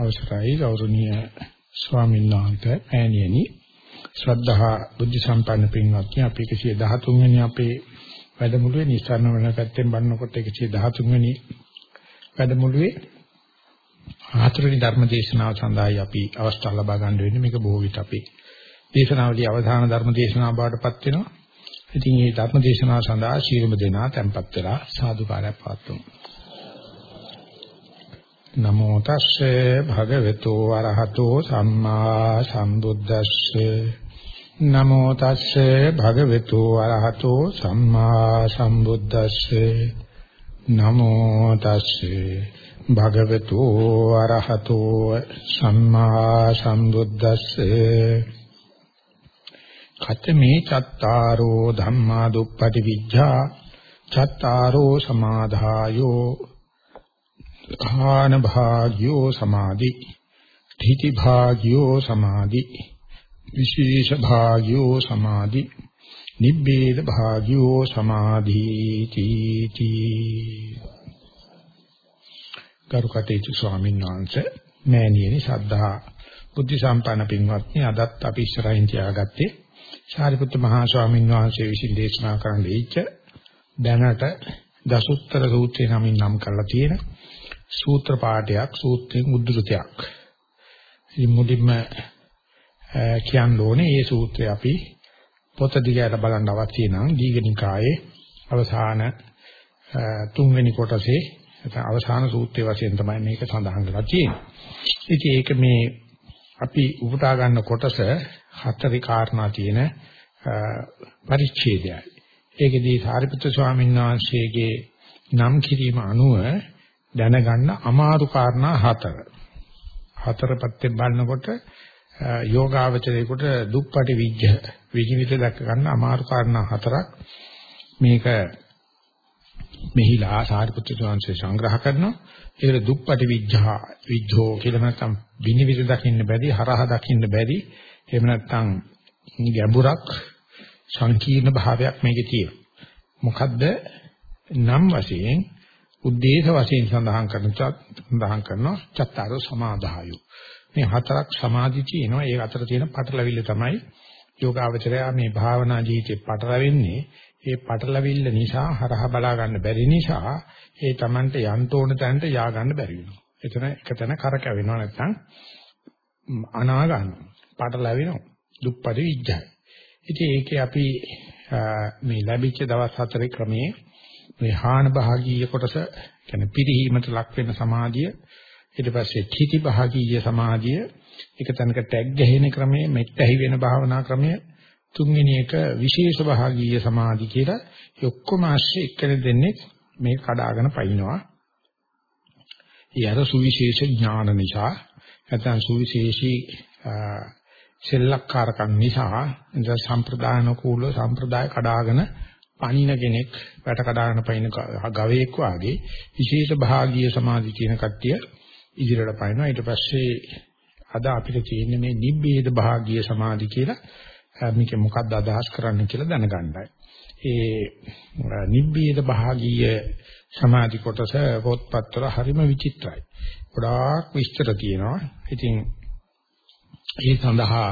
අවසරයි ගෞරවනීය ස්වාමීන් වහන්සේ ඈණියනි ශ්‍රද්ධහා බුද්ධ සම්පන්න පින්වත්නි අපි 113 වෙනි අපේ වැඩමුළුවේ නිස්සාරණ වෙන පැත්තෙන් බලනකොට 113 වෙනි වැඩමුළුවේ හතරවෙනි ධර්ම දේශනාව සඳහායි අපි අවස්ථාව ලබා ගන්න වෙන්නේ මේක බොහෝ විට අපි දේශනාවලිය අවධාන ධර්ම දේශනාව බවටපත් වෙනවා. ඉතින් මේ ධර්ම දේශනාව සඳහා ශීලම දෙනා tempත් වෙලා සාදුකාරයක් පවත්වමු. නමෝ තස්සේ භගවතු වරහතෝ සම්මා සම්බුද්දස්සේ. නමෝ තස්සේ භගවතු වරහතෝ සම්මා සම්බුද්දස්සේ. නමෝ තස්සේ භගවතු වරහතෝ සම්මා සම්බුද්දස්සේ. කතමේ චත්තාරෝ ධම්මා දුප්පටි විඥා චත්තාරෝ සමාදායෝ ආන භාග්‍යෝ සමාධි තීති භාග්‍යෝ සමාධි විශේෂ භාග්‍යෝ සමාධි නිබ්බේද භාග්‍යෝ සමාධි තීති කරුකටේතු ස්වාමීන් වහන්සේ මෑණියනි සද්ධා බුද්ධ සම්පන්න පින්වත්නි අදත් අපි ඉස්සරහින් තියාගත්තේ සාරිපුත්ත මහා ස්වාමීන් වහන්සේ විසින් දේශනා කරන්න දීච්ච දැනට දසුත්තර සූත්‍රය නමින් නම් කරලා තියෙන සූත්‍ර පාඨයක් සූත්‍රයෙන් උද්දෘතයක්. ඉතින් මුලින්ම කියන්න ඕනේ මේ සූත්‍රය අපි පොත දිගට බලන්න අවශ්‍ය නම් දීඝනිකායේ අවසාන තුන්වෙනි කොටසේ නැත්නම් අවසාන සූත්‍රයේ වශයෙන් තමයි මේක සඳහන් කරලා තියෙන්නේ. ඉතින් ඒක මේ අපි උපුටා ගන්න කොටස හතරේ කාරණා තියෙන පරිච්ඡේදයයි. ඒකෙදී සාරිපුත්‍ර ස්වාමීන් වහන්සේගේ නම් කිරීම අනුව දැනගන්න අමාරු කාරණා හතර. හතර පැත්තෙන් බලනකොට යෝගාවචරයේකට දුප්පටි විජ්ජ විජිවිත දැක ගන්න අමාරු කාරණා හතරක්. මේක මෙහිලා සාරිපුත්‍ර ස්වාමීන් සංග්‍රහ කරනවා. ඒකට දුප්පටි විජ්ජා විජ්ජෝ කියලා නැත්නම් විනිවිද දකින්න බැරි හරහ දකින්න බැරි එහෙම නැත්නම් ගැඹුරක් සංකීර්ණ භාවයක් මේකේ තියෙනවා. මොකද්ද? නම් වශයෙන් උද්දේශ වශයෙන් සඳහන් කරන සඳහන් කරනවා චත්තාරෝ සමාදායු. මේ හතරක් සමාධි තියෙනවා. ඒ අතර තියෙන පටලවිල්ල තමයි යෝගාවචරය මේ භාවනා ජීවිතේ පටලවෙන්නේ. ඒ පටලවිල්ල නිසා හරහ බලා ගන්න බැරි නිසා ඒ Tamanට යන්න ඕන තැනට යා ගන්න බැරි වෙනවා. එතන එක තැන කරකැවෙනවා නැත්නම් අනා ගන්නවා. පටලැවෙනවා. දුප්පටි විඥායි. ඉතින් ඒකේ අපි මේ ලැබිච්ච දවස් හතරේ ක්‍රමයේ මේ හාන භාගීය කොටස කියන්නේ පිරිහීමට ලක් වෙන සමාධිය ඊට පස්සේ චිති භාගීය සමාධිය එක තැනක ටැග් ගැහෙන ක්‍රමය මෙත්තැහි වෙන භාවනා ක්‍රමය තුන්වෙනි එක විශේෂ භාගීය සමාධි කියලා ඔක්කොම ASCII එක්කෙනෙ දෙන්නේ මේ කඩාගෙන පයින්නවා. ඒ අර සුවිශේෂ ඥාන නිසා නැත්නම් සුවිශේෂී සෙල්ලක්කාරකම් නිසා ඉතින් සම්ප්‍රදායන කූල සම්ප්‍රදාය කඩාගෙන පණින කෙනෙක් වැට කඩාගෙන පයින් ගවයෙක් වාගේ විශේෂ භාගීය සමාධි කියන කට්ටිය ඉදිරියට පයින්නවා ඊට පස්සේ අද අපිට තියෙන්නේ මේ නිබ්බේද භාගීය සමාධි කියලා මේක මොකක්ද අදහස් කරන්න කියලා දැනගන්නයි. ඒ නිබ්බේද භාගීය සමාධි කොටස පොත්පත්වල හරිම විචිත්‍රයි. ගොඩාක් විස්තර තියෙනවා. ඉතින් ඒ සඳහා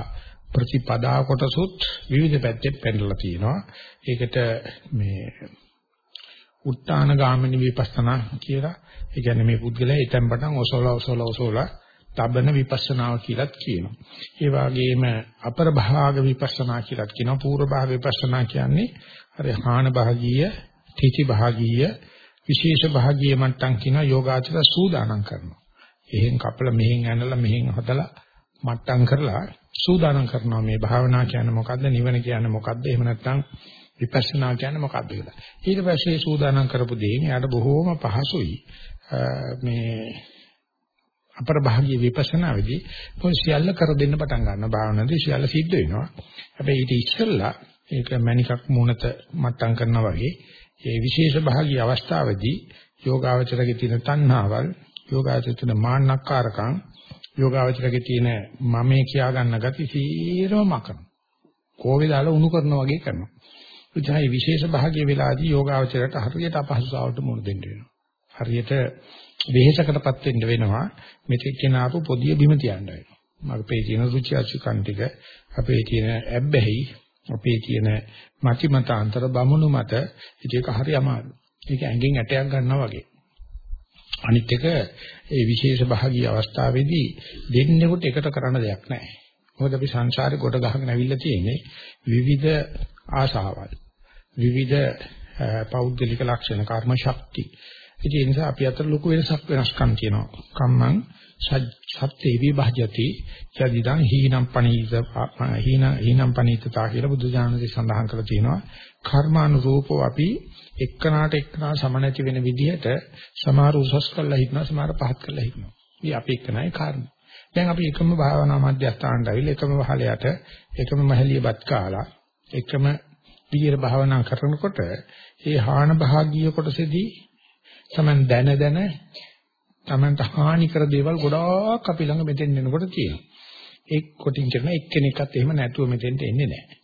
ප්‍රතිපදා කොටසුත් විවිධ පැත්තෙන් පෙන්නලා තියෙනවා. ඒකට මේ උත්තාන ගාමිනී විපස්සනා කියලා. ඒ කියන්නේ මේ පුද්ගලයා ඊටම් පටන් ඔසෝලා ඔසෝලා ඔසෝලා තබන විපස්සනාව කියලාත් කියනවා. ඒ වගේම අපර භාග විපස්සනා කියලාත් කියනවා. පූර්ව භාග විපස්සනා කියන්නේ අර හාන භාගීය, තීති භාගීය, විශේෂ භාගීය මට්ටම් කියනවා යෝගාචර සූදානම් කරනවා. එහෙන් කපල මෙහෙන් ඇනලා මෙහෙන් හදලා මට්ටම් කරලා සූදානම් කරනවා මේ භාවනා කියන්නේ මොකද්ද නිවන කියන්නේ මොකද්ද එහෙම නැත්නම් විපස්සනා කියන්නේ මොකද්ද කියලා. ඊට පස්සේ සූදානම් කරපු දෙයින් එයාට බොහෝම පහසුයි මේ අපර භාගීය විපස්සනාවේදී මොකද සියල්ල කර දෙන්න පටන් ගන්නවා භාවනාවේදී සියල්ල සිද්ධ වෙනවා. හැබැයි ඊට ඉස්සෙල්ලා ඒක මණිකක් මුණත මට්ටම් කරනවා වගේ ඒ විශේෂ භාගීය අවස්ථාවේදී යෝගාවචරයේ තියෙන තණ්හාවල් යෝගාවචරයේ මාන්නක්කාරකම් යෝගාවචරයේ තියෙන මමේ කියා ගන්න gati සීරම මකන. කෝවේ දාලා උණු කරනවා වගේ කරනවා. උජායි විශේෂ භාගයේ වෙලාදී යෝගාවචරයට හරියට අපහසුතාවට මුහුණ දෙන්න වෙනවා. හරියට වෙහෙසකටපත් වෙන්න වෙනවා. මෙතෙක් කියන ආපු පොදිය බිම තියන්න වෙනවා. අපේ තියෙන රුචි අසුකම් ටික අපේ තියෙන ඇබ්බැහි අපේ තියෙන මති මතාන්තර බමුණු මත ඒක හරි අමාරු. ඒක ඇඟෙන් ඇටයක් ගන්නවා වගේ. අනිත් එක ඒ විශේෂ භාගී අවස්ථාවේදී දෙන්නෙකුට එකට කරන්න දෙයක් නැහැ. මොකද අපි සංසාරේ කොට ගහගෙන ඇවිල්ලා තියෙන්නේ විවිධ ආශාවල්. විවිධ පෞද්ගලික ලක්ෂණ කර්ම ශක්ති. ඒ නිසා අපි අතර ලොකු වෙනසක් වෙනස්කම් තියෙනවා. කම්මං සත්‍යේ විභජති යදිදං හීනම් පනීත හීන හීනම් පනීතතා කියලා බුදු දානසේ සඳහන් කරලා තියෙනවා. කර්මානුරූපව අපි එක්කනාට එක්කනා සමනැති වෙන විදිහට සමහර උසස් කළා හිටනවා සමහර පහත් කළා හිටනවා. මේ අපි එක්කනයි කර්ම. දැන් අපි එකම භාවනා මධ්‍යස්ථානට ඇවිල්ලා එකම වහලයට එකම මහලියපත් කාලා එකම විදියට භාවනා කරනකොට ඒ හාන භාගීය කොටසේදී තමන් දැන දැන තමන්ට හානි කර දේවල් ගොඩාක් අපි ළඟ මෙතෙන් එනකොට තියෙනවා. ඒ කොටින් කරන එක්කෙනෙක්වත් එහෙම නැතුව මෙතෙන්ට එන්නේ නැහැ.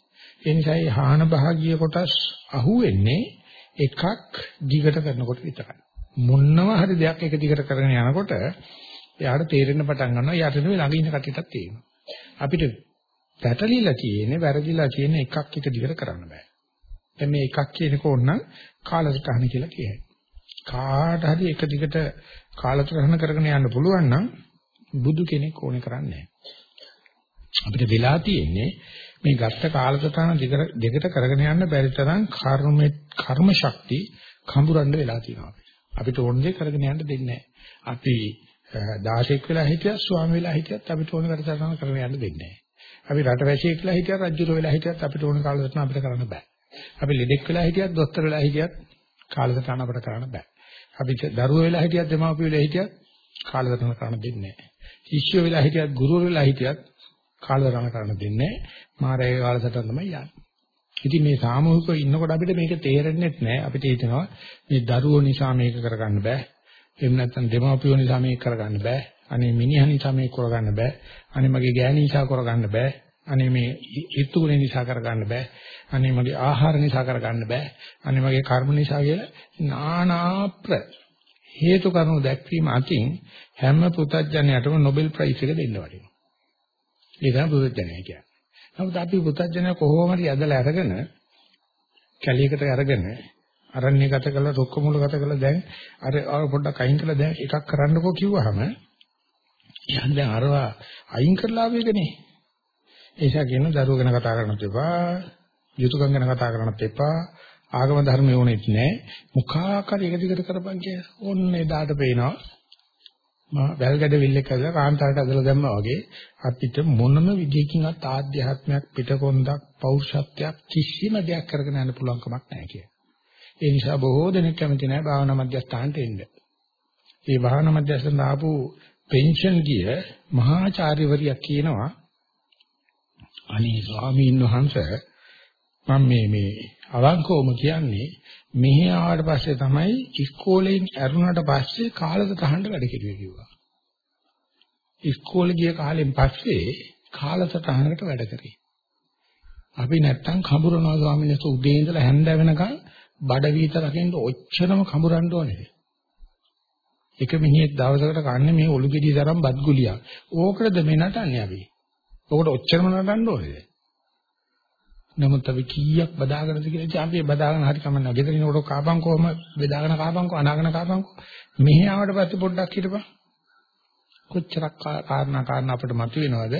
ඒ නිසා මේ හාන භාගීය කොටස් අහුවෙන්නේ එකක් දිගට කරනකොට විතරයි. මොනම හරි දෙයක් එක දිගට කරගෙන යනකොට එයාට තේරෙන්න පටන් ගන්නවා යට නෙවෙයි ළඟ ඉන්න කට්ටියටත් තේරෙනවා. අපිට පැටලිලා තියෙන්නේ වැරදිලා තියෙන එකක් එක දිගට කරන්න බෑ. දැන් මේ එකක් කියනක ඕනනම් කාලසටහන කියලා කියයි. කාට හරි එක දිගට කාලසටහන කරගෙන යන්න පුළුවන් නම් බුදු කෙනෙක් ඕනේ කරන්නේ අපිට වෙලා තියෙන්නේ මේ ගත්ත කාලසටහන දෙකට කරගෙන යන්න බැරි තරම් කර්ම කර්ම ශක්ති කඹරන්න වෙලා තියෙනවා අපිට ඕන දේ කරගෙන යන්න දෙන්නේ නැහැ. අපි 16ක් වෙලා හිටියත් ස්වාමි වෙලා හිටියත් අපිට ඕන වැඩසටහන කරගෙන යන්න දෙන්නේ නැහැ. අපි රටවැසියෙක් වෙලා හිටියත් රජුර වෙලා හිටියත් අපිට ඕන කාලසටහන අපිට කරන්න බෑ. අපි ලෙඩෙක් වෙලා හිටියත් දොස්තර වෙලා හිටියත් කාලසටහන අපිට කරන්න බෑ. අපි දරුවෝ වෙලා හිටියත් දෙමාපියෝ වෙලා හිටියත් කාලසටහන කරන්න දෙන්නේ නැහැ. ශිෂ්‍යයෝ වෙලා හිටියත් ගුරුවරු වෙලා හිටියත් කාලසටහන කරන්න දෙන්නේ නැහැ. මාරේ කාලසටහන තමයි යන්නේ. ඉතින් මේ සාමූහිකව ඉන්නකොට අපිට මේක තේරෙන්නේ නැහැ. අපිට හිතෙනවා මේ දරුවෝ නිසා මේක කරගන්න බෑ. එහෙම නැත්නම් දෙමාපියෝ නිසා මේක කරගන්න බෑ. අනේ මිනිහා නිසා මේක කරගන්න බෑ. අනේ මගේ ගෑණි නිසා කරගන්න බෑ. අනේ මේ ඍතුගුණ නිසා කරගන්න බෑ. අනේ මගේ ආහාර නිසා කරගන්න බෑ. අනේ මගේ කර්ම නිසා කියලා නානාප්‍ර හේතු කරුණු දැක්වීම අතින් හැම පුතඥයටම නොබෙල් ප්‍රයිස් එක දෙන්න වටිනවා. ඒ තමයි පුතඥය කියන්නේ. නමුත් අපි පුතඥය කොහොම හරි ඇදලා අරගෙන කැලියකට අරගෙන අරණ්‍ය ගත කළා රොක්ක මුල ගත කළා දැන් අර පොඩ්ඩක් අයින් කළා දැන් එකක් කරන්නකෝ කිව්වහම යන් දැන් අරවා අයින් කරලා ආවේකනේ ඒ නිසා කියන දරුවෝ ගැන කතා කරන්නත් එපා යුතුයකම් ගැන කතා කරන්නත් එපා ආගම ධර්ම යෝනෙත් නෑ මුඛාකාරී එක දිගට කරපන් කිය. ඕන්න එදාට පේනවා මා වැල්ගඩ විල්ලක ඇදලා කාන්තාරට ඇදලා දැම්මා වගේ අපිට මොනම විදියකින්වත් ආධ්‍යාත්මයක් පිටකොන්දක් පෞරුෂත්වයක් කිසිම දෙයක් කරගෙන යන්න පුළුවන් කමක් නැහැ කිය. ඒ නිසා බොහෝ දෙනෙක් කැමති නැහැ භාවනා මධ්‍යස්ථානට එන්න. මේ භාවනා මධ්‍යස්ථාන ආපු පෙන්ෂන් ගිය මහාචාර්යවරියක් කියනවා අනේ ස්වාමීන් වහන්සේ මම මේ මේ අවංකවම කියන්නේ මෙහි ආවට පස්සේ තමයි ඉස්කෝලේන් ඇරුණාට පස්සේ කාලක තහඬ වැඩ කෙරුවේ කිව්වා. ඉස්කෝලේ ගිය කාලෙන් පස්සේ කාලසටහනකට වැඩ කරේ. අපි නැත්තම් කඹරනවා ස්වාමීන් වහන්සේ උදේ ඉඳලා හැන්ද වෙනකන් බඩ වීත රකින්න ඔච්චරම කඹරන්න ඕනේ. එක මිනිහෙක් දවසකට කන්නේ මේ ඔලු ගෙඩිය තරම් බත් ගුලියක්. ඕකටද මේ නටන්නේ අපි. ඕකට ඔච්චරම නටන්න ඕනේද? නමුත් අපි කීයක් බදාගෙනද කියලා ඉතින් අපි බදාගෙන හරි කමන්නේ. ගෙදර ඉනකොට කාපන් කොහම බෙදාගෙන කාපන්කෝ අනාගෙන කාපන්කෝ. මෙහි ආවට පස්සේ පොඩ්ඩක් හිටපන්. කොච්චරක් කාරණා කාරණා අපිට මතුවෙනවද?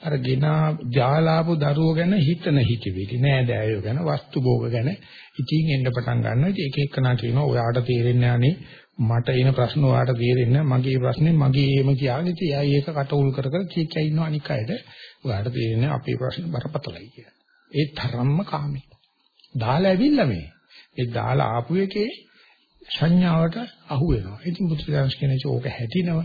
අර ගෙනා ජාලාපු දරුවෝ ගැන හිතන හිතවිලි නෑ දෑයෝ ගැන වස්තු භෝග ගැන ඉතින් එන්න පටන් ගන්නවා. ඉතින් එක එකනා කියනවා ඔයාට තේරෙන්නේ නැහනේ මට එන ප්‍රශ්න ඔයාට තේරෙන්නේ මගේ ප්‍රශ්නේ මගේම කියන්නේ ඉතින් එයා ඒක කට උල් කර කර කී කිය ඉන්නවා අනික් අයට ඔයාට තේරෙන්නේ අපේ ප්‍රශ්න බරපතලයි කියලා. ඒ තරම්ම කාමී. දාලා ඇවිල්ලා මේ. ඒ දාලා ආපු එකේ සංඥාවට අහු වෙනවා. ඉතින් බුදුසසුන කියන්නේ ඕක හැටිනව.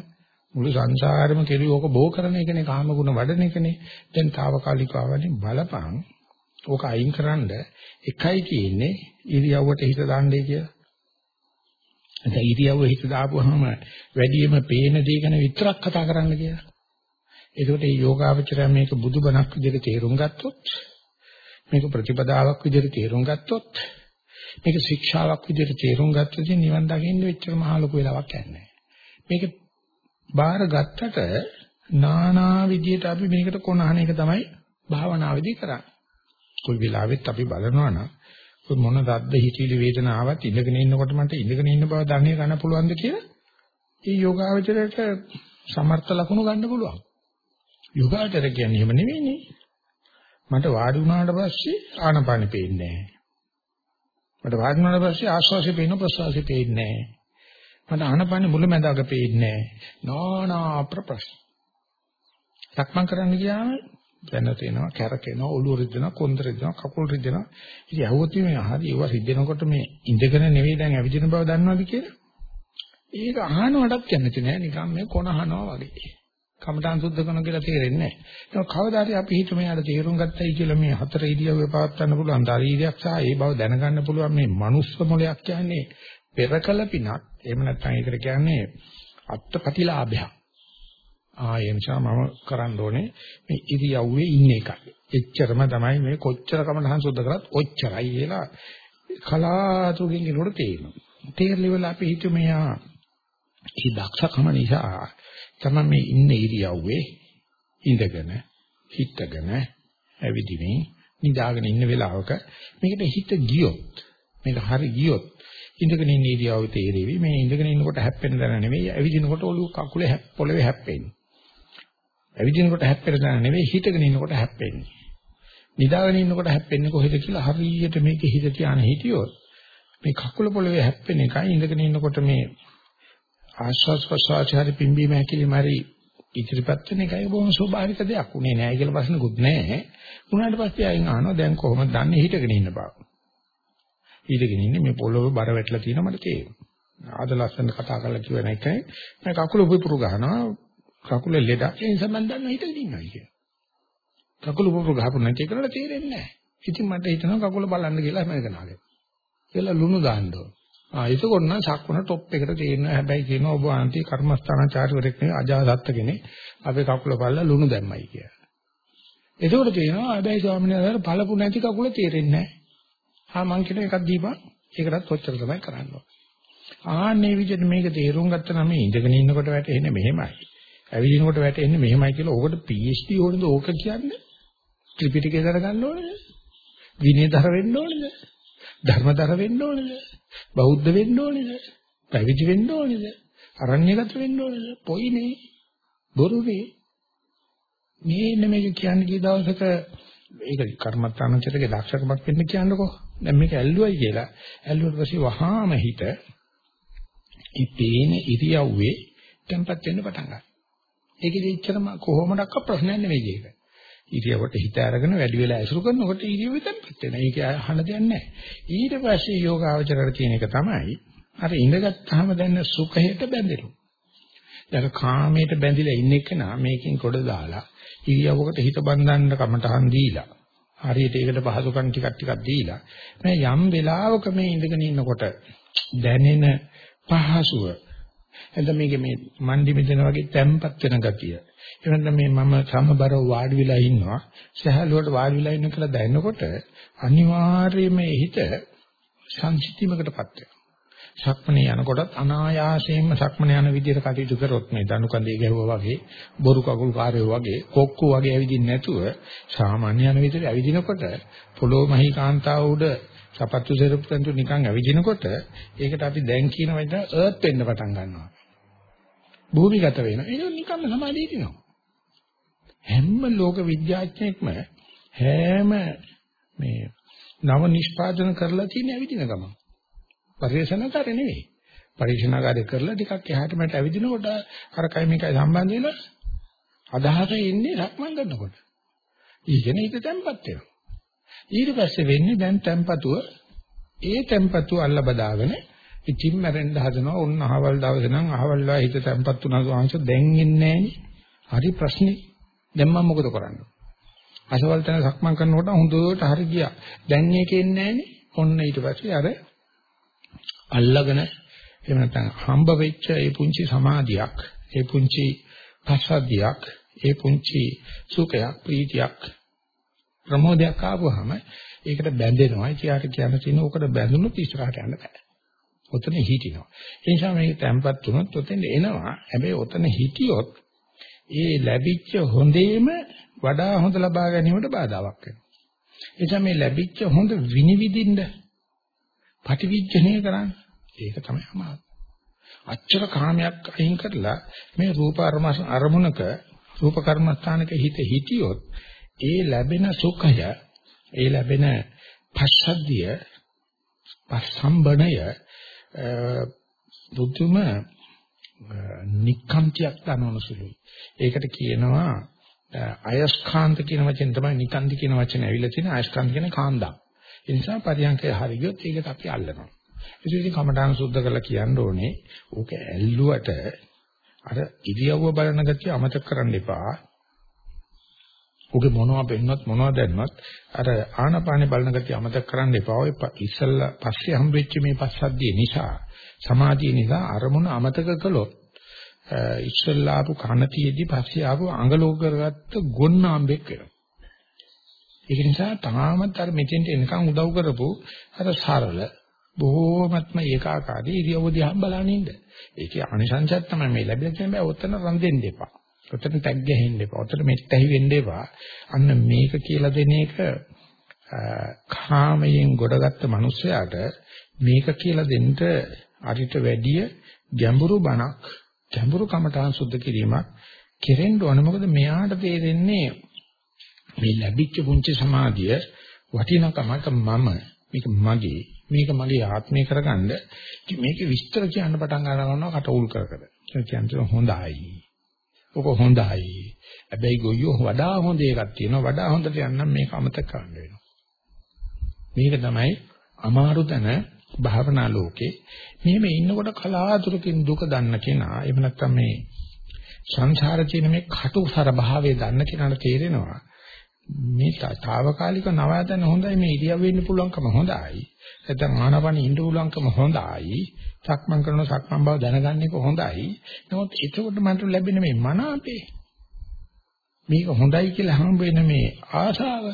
මුළු සංසාරෙම කෙරුවේ ඕක බෝ කරන එකනේ කාම ගුණ වඩන එකනේ. දැන් తాවකාලිකව වලින් බලපං ඕක අයින්කරනද එකයි තියෙන්නේ ඉරියව්වට හිත දාන්නේ කියලා. දැන් ඉරියව්ව හිත දාපුවහම වැඩියෙන්ම පේන දේ ගැන විතරක් කතා කරන්න කියලා. ඒකට මේ යෝගාවචරය මේක බුදුබණක් විදිහට තේරුම් ගත්තොත් මේක ප්‍රතිපදාවක් විදිහට තේරුම් ගත්තොත් මේක ශික්ෂාවක් විදිහට තේරුම් ගත්තොත් නිවන් දකින්න වෙච්චර මහ ලොකු වෙලාවක් යන්නේ මේක බාර ගත්තට නානා විදියට අපි මේකට කොනහන එක තමයි භාවනාවේදී කරන්නේ. කොයි වෙලාවෙත් අපි බලනවා නම් මොන දද්ද හිතිලි වේදනාවක් ඉඳගෙන ඉන්නකොට මට ඉඳගෙන ඉන්න බව දැනෙන්න ගන්න පුළුවන්ද කියලා ඒ යෝගාවචරයට සමර්ථ ලකුණු ගන්න පුළුවන්. යෝගාචර කියන්නේ එහෙම නෙවෙයිනේ. මට වාඩි වුණාට පස්සේ ආනපානෙ පේන්නේ නැහැ. මට වාඩි වුණාට පස්සේ ආශ්වාසය පේන ප්‍රශ්වාසය පේන්නේ නැහැ. මට ආනපානෙ මුලැමැදාක පේන්නේ නැහැ. නානා ප්‍රප්‍රස්. සක්මන් කරන්න ගියාම දැන තේනවා කැරකෙනවා ඔළුව රිදෙනවා කොන්ද රිදෙනවා කකුල් රිදෙනවා ඉතින් අහුවොත් මේ හරි ඒවා රිදෙනකොට මේ ඉඳගෙන නෙවෙයි දැන් ඇවිදින බව දන්නවද කියලා ඒක අහනවටත් කැමති නෑ නිකන් මේ කොනහනවා වගේ කමඨාන් සුද්ධ කරන කියලා තේරෙන්නේ නෑ ඒක කවදා හරි අපි හිතමු යාට තේරුම් ගත්තයි කියලා මේ හතර ඉරියව්වේ පවත්වන්න පුළුවන් ශරීරයක් සහ ඒ බව දැනගන්න පුළුවන් මේ මනුස්ස මොලයක් කියන්නේ පෙරකල පිනක් එහෙම නැත්නම් ඒකට කියන්නේ අත්පටිලාභයක් ආ ඒ නිසා මම කරන්න ඕනේ මේ ඉරියව්වේ ඉන්න එකයි. එච්චරම තමයි මේ කොච්චර කමනහන් සුද්ධ කරත් ඔච්චරයි කියලා කලාතුරකින් කෙනෙකුට තේරෙනවා. තේරෙලෙවල අපි හිතුව මෙයා මේ දක්ෂකම නිසා තමයි මේ ඉන්න ඉරියව්වේ ඉඳගෙන හිටගෙන ඇවිදිමින් නිදාගෙන ඉන්න වෙලාවක මේකට හිත ගියොත් මේක හරි ගියොත් ඉඳගෙන ඉන්න ඉරියව්ව තේරෙවි. මේ ඉඳගෙන ඉන්නකොට හැප්පෙන දන නෙවෙයි ඇවිදිනකොට ඔළුව කකුලේ පොළවේ හැප්පෙන්නේ. ඇවිදිනකොට හැප්පෙන තැන නෙවෙයි හිටගෙන ඉන්නකොට හැප්පෙන්නේ. නිදාගෙන ඉන්නකොට හැප්පෙන්නේ කොහෙද කියලා හරියට මේකේ හිත තියාන හිටියොත් මේ කකුල පොළවේ හැප්පෙන එකයි ඉඳගෙන ඉන්නකොට මේ ආශ්වාස ප්‍රශ්වාසය පිම්බීම හැකිලිම හරි ඉදිරිපත් වෙන එකයි බොහොම ස්වභාවික දෙයක්. උනේ නෑ කියලා ප්‍රශ්නකුත් නෑ. උනාට පස්සේ අයින් අහනවා දැන් කොහොමද දන්නේ හිටගෙන ඉන්න බව. හිටගෙන ඉන්නේ මේ පොළොව බර වැටලා තියෙනවා මට තේරෙනවා. ආද ලස්සන කතා කරලා කියවන එකයි මම කකුල උපුරු ගහනවා කකුල ලෙඩක් ඒ නිසා මම දන්නවා හිතගෙන ඉන්නවා කියලා. කකුල උපුරු ගහපු නැති කරලා තේරෙන්නේ නැහැ. ඉතින් මට හිතෙනවා කකුල බලන්න කියලා හැම එකනාගේ. කියලා ලුණු දාන්න ඕන. ආ ඒකෝට නම් සක්වන টොප් එකට තේරෙනවා. හැබැයි කියනවා ඔබ ආන්ති කර්මස්ථානාචාර්යවරයෙක් නෙවෙයි අජාසත්ත කෙනෙක්. අපේ කකුල බලලා ලුණු දැම්මයි කියලා. ඒකෝට කියනවා හැබැයි ස්වාමීන් වහන්සේ බලපු නැති කකුල තේරෙන්නේ නැහැ. ආ මං කියන එකක් දීපන්. ඒකටත් ඔච්චර තමයි කරන්න ඕනේ. ආන්නේ විදිහට මේක තේරුම් ගත්තා නම් මේ ඉඳගෙන ඉන්නකොට වැටෙන්නේ මෙහෙමයි. ඇවිදිනකොට වැටෙන්නේ මෙහෙමයි කියලා ඕකට PhD ඕනද ඕක කියන්නේ? ත්‍රිපිටකය දරගන්න ඕනද? විනයදර වෙන්න ඕනද? ධර්මදර වෙන්න ඕනද? බෞද්ධ වෙන්න ඕනද? පැවිදි වෙන්න ඕනද? අරණ්‍යගත වෙන්න ඕනද? පොයිනේ. බොරුනේ. මේ මේක කියන්නේ කී දවසක ඒක කර්මත්තානචරගේ දක්ෂකමක් වෙන්න කියන්නකෝ. දැන් මේක ඇල්ලුවයි කියලා. ඇල්ලුවට පස්සේ වහාම හිත ඉපේන ඉරියව්වේ tempat වෙන්න පටන් ගන්නවා. ඒකෙදි එච්චරම කොහොමඩක්ක ප්‍රශ්නයක් නෙවෙයි ඒක. ඉරියවට හිත අරගෙන වැඩි වෙලා ඇසුරු කරනකොට ඉරියව්ව තැන්පත් වෙනවා. ඒක අහන්න දෙයක් නැහැ. ඊට පස්සේ යෝගාවචරයට තියෙන එක තමයි අර ඉඳගත්තාම දැන් සුඛයට බැඳෙනවා. දැන් කාමයට බැඳිලා ඉන්න එක නා මේකෙන් කොට දාලා ඉරියව්වකට හිත බඳින්න කමටහන් දීලා හරියට ඒකට පහසුකම් ටිකක් ටිකක් දීලා මේ යම් වෙලාවක මේ ඉඳගෙන ඉන්නකොට දැනෙන පහසුව එතන මේකේ මේ මණ්ඩි මෙතන වගේ තැම්පත් වෙන ගතිය. එහෙනම් මේ මම සමබරව වාඩි වෙලා ඉන්නවා. සහලුවට වාඩි වෙලා ඉන්න කියලා දැනනකොට අනිවාර්යයෙන්ම හිත සංසිතීමකටපත් වෙනවා. සක්මනේ යනකොටත් අනායාසයෙන්ම සක්මනේ යන විදිහට කටයුතු කරොත් මේ දණු කඳේ ගැහුවා වගේ බොරු කකුල් කාර්යෝ වගේ කොක්කු වගේ ඇවිදින්නේ නැතුව සාමාන්‍ය යන විදිහට ඇවිදිනකොට පොළොව මහී කාන්තාව උඩ සපත්තු සෙරප්පු තන්තු නිකන් ඇවිදිනකොට ඒකට අපි දැන් කියන විදිහ අර්ත් වෙන්න පටන් ගන්නවා. භූමිගත වෙනවා. ඒක නිකම්ම සමාධිය දිනවා. හැම ලෝක විද්‍යාඥයෙක්ම හැම මේ නව නිෂ්පාදන කරලා තියෙන ඇවිදින ගම. පරිශනාකාරය නෙවෙයි. පරිශනාකාරය කරලා ටිකක් එහාට මට ඇවිදිනකොට අර කයි මේකයි සම්බන්ධ වෙලා අදහස එන්නේ රක්මන් කරනකොට. ඊගෙන ඒක තැම්පත් වෙනවා. ඊට පස්සේ වෙන්නේ දැන් තැම්පතුව ඒ තැම්පතුව අල්ල බදාගෙන ඉතින් මැරෙන්න හදනවා. උන් අහවල් දවසේ නම් අහවල් වෙලා හිත තැම්පත් වුණා වංශ දැන් ඉන්නේ හරි ප්‍රශ්නේ. දැන් මම මොකද කරන්නේ? අසවල් තැන සක්මන් කරනකොට හොඳට හරි ගියා. දැන් ඒකේ ඉන්නේ ඔන්න ඊට පස්සේ අර අල්ලගෙන එහෙම නැත්නම් හම්බ වෙච්ච ඒ පුංචි සමාධියක්, ඒ පුංචි පස්සද්ධියක්, ඒ පුංචි සුඛයක්, ප්‍රීතියක්, ප්‍රමෝදයක් ආවොහම ඒකට බැඳෙනවා. ඒකට කියන්න තියෙන ඕකට බැඳුනොත් ඉස්සරහට යන්න බෑ. ඔතන හිටිනවා. ඒ නිසා මේක තැම්පත් වුණොත් ඔතෙන් එනවා. හැබැයි ඔතන හිටියොත් ඒ ලැබිච්ච හොඳේම වඩා හොඳ ලබා ගැනීමට බාධාවක් වෙනවා. ඒ නිසා මේ ලැබිච්ච හොඳ විනිවිදින්න පටිවිජ්ජණය කරන්න. ඒක තමයි අමාරු. අච්චර කාමයක් අයින් කරලා මේ රූප අරමුණක රූප කර්මස්ථානක හිත හිටියොත් ඒ ලැබෙන සුඛය ඒ ලැබෙන පස්සද්ධිය පස්සම්බණය බුදුම නික්කන්තියක් දනවන සුළුයි. ඒකට කියනවා අයස්කාන්ත කියන වචෙන් තමයි නිකන්ති කියන වචනේ ඇවිල්ලා තියෙන අයස්කාන්ත කියන කාන්දා. ඒ නිසා පරියන්කය හරි ගියොත් ඒකට අපි අල්ලනවා. ඉතින් කමඨාන සුද්ධ කරලා කියන්න ඕනේ ඕක ඇල්ලුවට අර ඉරියව්ව බලන ගතිය අමතක කරන්න එපා. ඔගේ මොනවා වෙන්නත් මොනවා දැන්නත් අර ආනපානේ බලන ගතිය අමතක කරන්න එපා. ඔය ඉස්සල්ලා පස්සේ හම්බෙච්ච මේ පස්සද්ධිය නිසා සමාධිය නිසා අරමුණ අමතක කළොත් ඉස්සල්ලා ආපු කනතියෙදි පස්සේ ආපු අඟලෝක කරගත්ත ගොන්නාම්බෙක් වෙනවා. ඒක නිසා තාමත් අර මෙතෙන්ට එනකන් උදව් කරපු අර සරල බොහෝමත්ම ඒකාකාරී ඉරියව්ව දිහා බලන ඉන්න. ඒකේ අනිසංසත් තමයි මේ ලැබිලා තියෙන බෑ. ඔතන රන් දෙන්න එපා. ඔතන ටැග් ගහෙන්න එපා. ඔතන මෙත්තැහි වෙන්න එපා. අන්න මේක කියලා දෙන එක කාමයෙන් ගොඩගත්ත මිනිස්සයාට මේක කියලා දෙන්න අරිට වැඩිය ගැඹුරු බණක් ගැඹුරු කමඨාන් සුද්ධ කිරීමක් කෙරෙන්න ඕන මොකද මෙයාට තේරෙන්නේ මේ ලැබිච්ච පුංචි සමාධිය වටිනකමක මම මේක මගේ මේක මගේ ආත්මය කරගන්න මේක විස්තර කියන්න පටන් ගන්නවා කට උල් කර කර කියන්නේ හොඳයි ඔක හොඳයි. හැබැයි ගොයියෝ වඩා හොඳ එකක් තියෙනවා. වඩා හොඳට යන්නම් මේක අමතක කරන්න වෙනවා. මේක තමයි අමාරු තැන භාවනා ලෝකේ. මෙහෙම ඉන්නකොට කලාතුරකින් දුක දන්න කෙනා එහෙම නැත්නම් මේ සංසාර කියන මේ කටුසර භාවයේ දන්න කෙනාට තේරෙනවා මේ తాවකාලික නවාදන හොඳයි මේ ඉරියව් වෙන්න පුළුවන්කම හොඳයි නැත්නම් ආනපන ඉන්න පුළුවන්කම හොඳයි සක්මන් කරන සක්මන් බව දැනගන්න එක හොඳයි නමුත් එතකොට මට ලැබෙන මේ මන අපේ මේක හොඳයි කියලා හම්බ වෙන මේ ආශාව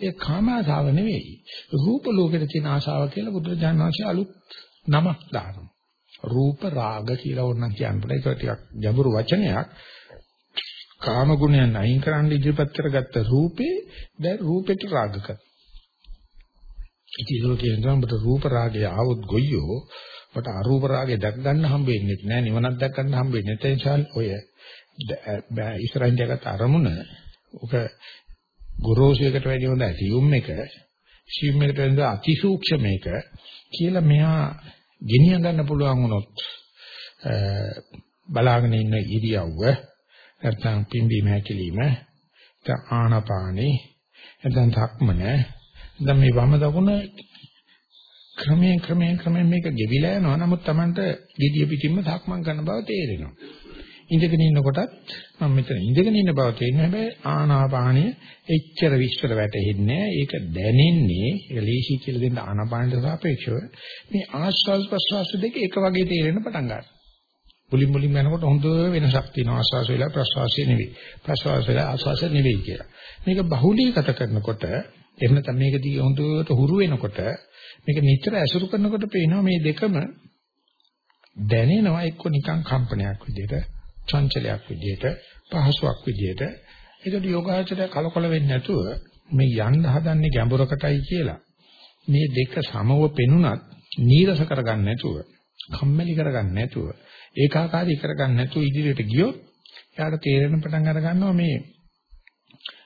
ඒ කාම ආශාව නෙවෙයි. රූප ලෝකෙට තියෙන ආශාව කියලා බුදුරජාණන් වහන්සේ අලුත් නමක් දානවා. රූප රාග කියලා ඕනනම් කියන්න පුළුවන්. ඒක ටිකක් ගැඹුරු වචනයක්. කාම ගුණයන් අයින් කරන්න ඉදිරිපත් කරගත්ත රූපේ දැන් රූපෙට රාග කර. ඉතින් ඒක කියනවා ඔබට රූප රාගය ආවොත් ගොයියෝ ඔබට අරූප රාගය දැක් ගන්න හම්බ වෙන්නේ නැහැ. නිවනක් දැක් ගන්න හම්බ වෙන්නේ නැත්නම් නිසා ඔය ඉස්සරහින් දැකත් අරමුණ ඔක ගොරෝසු එකට වැඩිය හොඳ ඇතියුම් එක සියුම් එකට වැඩිය අතිසූක්ෂම එක කියලා මෙහා ගෙනිය ගන්න පුළුවන් වුණොත් බලාගෙන ඉන්න ඉරියව්ව නැත්නම් පිම්බීම හැකිලිම. නැත්නම් ආනාපානේ. නැත්නම් ධක්මන දැන් මේ වම දකුණ ක්‍රමයෙන් ක්‍රමයෙන් ක්‍රමයෙන් මේක ගෙවිලා යනවා. නමුත් Tamanට gediya පිටින්ම ධක්මන් කරන බව තේරෙනවා. ඉඳගෙන ඉන්නකොටත් මම මෙතන ඉඳගෙන ඉන්න බව තේරෙන හැබැයි ආනාපානය එච්චර විස්තර වැටෙන්නේ ඒක දැනෙන්නේ ඒක ලේසි කියලා දෙන්න ආනාපානට සාපේක්ෂව මේ ආස්වාද ප්‍රසවාස දෙක එක වගේ තේරෙන්න පටන් ගන්නවා. මුලින් මුලින් යනකොට හොඳ වෙනසක් තියෙනවා ආස්වාස වෙලා ප්‍රසවාසය නෙවෙයි. ප්‍රසවාස වෙලා ආස්වාස නෙවෙයි කියලා. මේක බහුලීගත කරනකොට එහෙම නැත්නම් මේක දිගේ හොඳට හුරු වෙනකොට මේක නිතර ඇසුරු කරනකොට පේනවා මේ දෙකම දැනෙනවා එක්ක නිකන් කම්පනයක් විදිහට චංචලයක් විදිහට පහසුවක් විදිහට ඒකට යෝගාචරය කලකොල වෙන්නේ නැතුව මේ යන්න හදන්නේ ගැඹුරකටයි කියලා මේ දෙක සමව පෙනුනත් නීරස කරගන්න නැතුව කම්මැලි කරගන්න නැතුව ඒකාකාරී කරගන්න නැතුව ඉදිරියට ගියොත් එයාට තේරෙන පටන් අර ගන්නවා මේ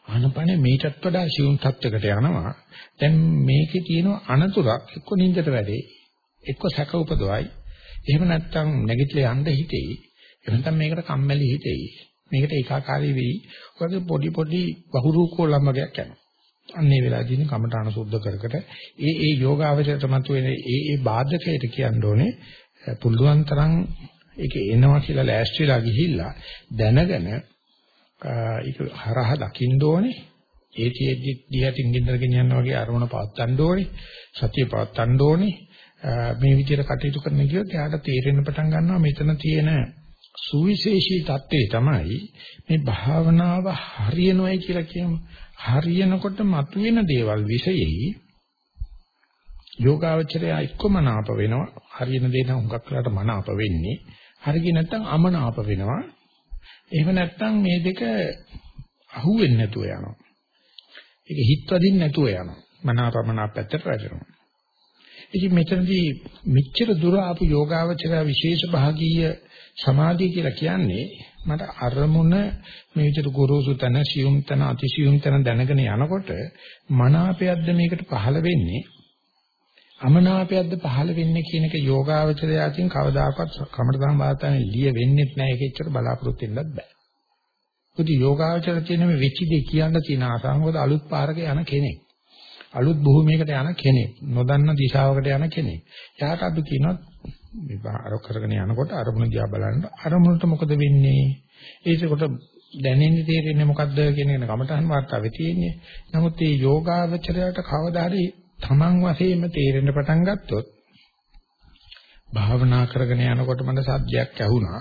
ආනපනේ මේකටත් වඩා සියුම් තත්යකට යනවා දැන් මේකේ තියෙන අනතුරක් එක්ක නින්දට වැඩේ එක්ක සැක උපදවයි එහෙම නැත්නම් නැගිටලා යන්න හිතෙයි එහෙනම් මේකට කම්මැලි හිතෙයි. මේකට ඒකාකාරී වෙයි. ඔයගේ පොඩි පොඩි බහුරූපෝ ළමගයක් යනවා. අන්නේ වෙලාවදී කමඨාන සුද්ධ කරකට ඒ ඒ යෝගාවචරයට මතුවෙන ඒ ඒ බාධකයට කියන්න ඕනේ පුළුවන් තරම් ඒක එනවා කියලා ලෑස්ති වෙලා ගිහිල්ලා දැනගෙන ඒක හරහා දකින්න ඕනේ ඒතිෙද්දි දිහටින් ගින්නර ගෙනියන්න වගේ අරමුණ පවත්තන්න ඕනේ සතිය පවත්තන්න ඕනේ මේ විදිහට කටයුතු කරන කියොත් එයාට තේරෙන්න පටන් ගන්නවා මෙතන තියෙන සුවිශේෂී தත්ත්වය තමයි මේ භාවනාව හරියනවයි කියලා කියමු. හරියනකොට මතුවෙන දේවල් විශේෂයි යෝගාවචරය එක්කම නාප වෙනවා. හරියන දේ නම් හුඟක් වෙලාට මනාප වෙන්නේ. හරිය නැත්නම් අමනාප වෙනවා. එහෙම නැත්නම් මේ දෙක අහුවෙන්නේ නැතුව යනවා. ඒක හිත වදින්න නැතුව යනවා. මනාපමනාප පැත්තට වැටෙනවා. ඉතින් මෙතනදී මෙච්චර දුර ආපු යෝගාවචරය විශේෂ භාගීය සමාධිය කියලා කියන්නේ මට අරමුණ මේ විදිහට ගොරෝසු තන සියුම් තන අතිසියුම් තන දැනගෙන යනකොට මනාපයක්ද මේකට පහළ වෙන්නේ අමනාපයක්ද පහළ වෙන්නේ කියන එක යෝගාවචරය අතින් කවදාකවත් කමරදාම් වාතාවරණය ලිය වෙන්නේ නැහැ ඒක එච්චර බලාපොරොත්තු වෙන්නත් බෑ. මොකද යෝගාවචරය කියන මේ වෙච්ච දේ කියන්න තියෙන ආසාව මොකද අලුත් පාරක යන කෙනෙක්. අලුත් භූමියකට යන කෙනෙක්. නොදන්න දිශාවකට යන කෙනෙක්. එයාට අපි කියනවා මේ අර කරගෙන යනකොට අරමුණ දිහා බලන්න අරමුණට මොකද වෙන්නේ? ඒකකොට දැනෙන්නේ තේරෙන්නේ මොකද්ද කියන එක කමටහන් වාර්තාවේ තියෙන්නේ. නමුත් මේ යෝගාවචරයට කවදා හරි Taman වශයෙන්ම තේරෙන්න පටන් ගත්තොත් භාවනා කරගෙන යනකොට මට සද්දයක් ඇහුණා.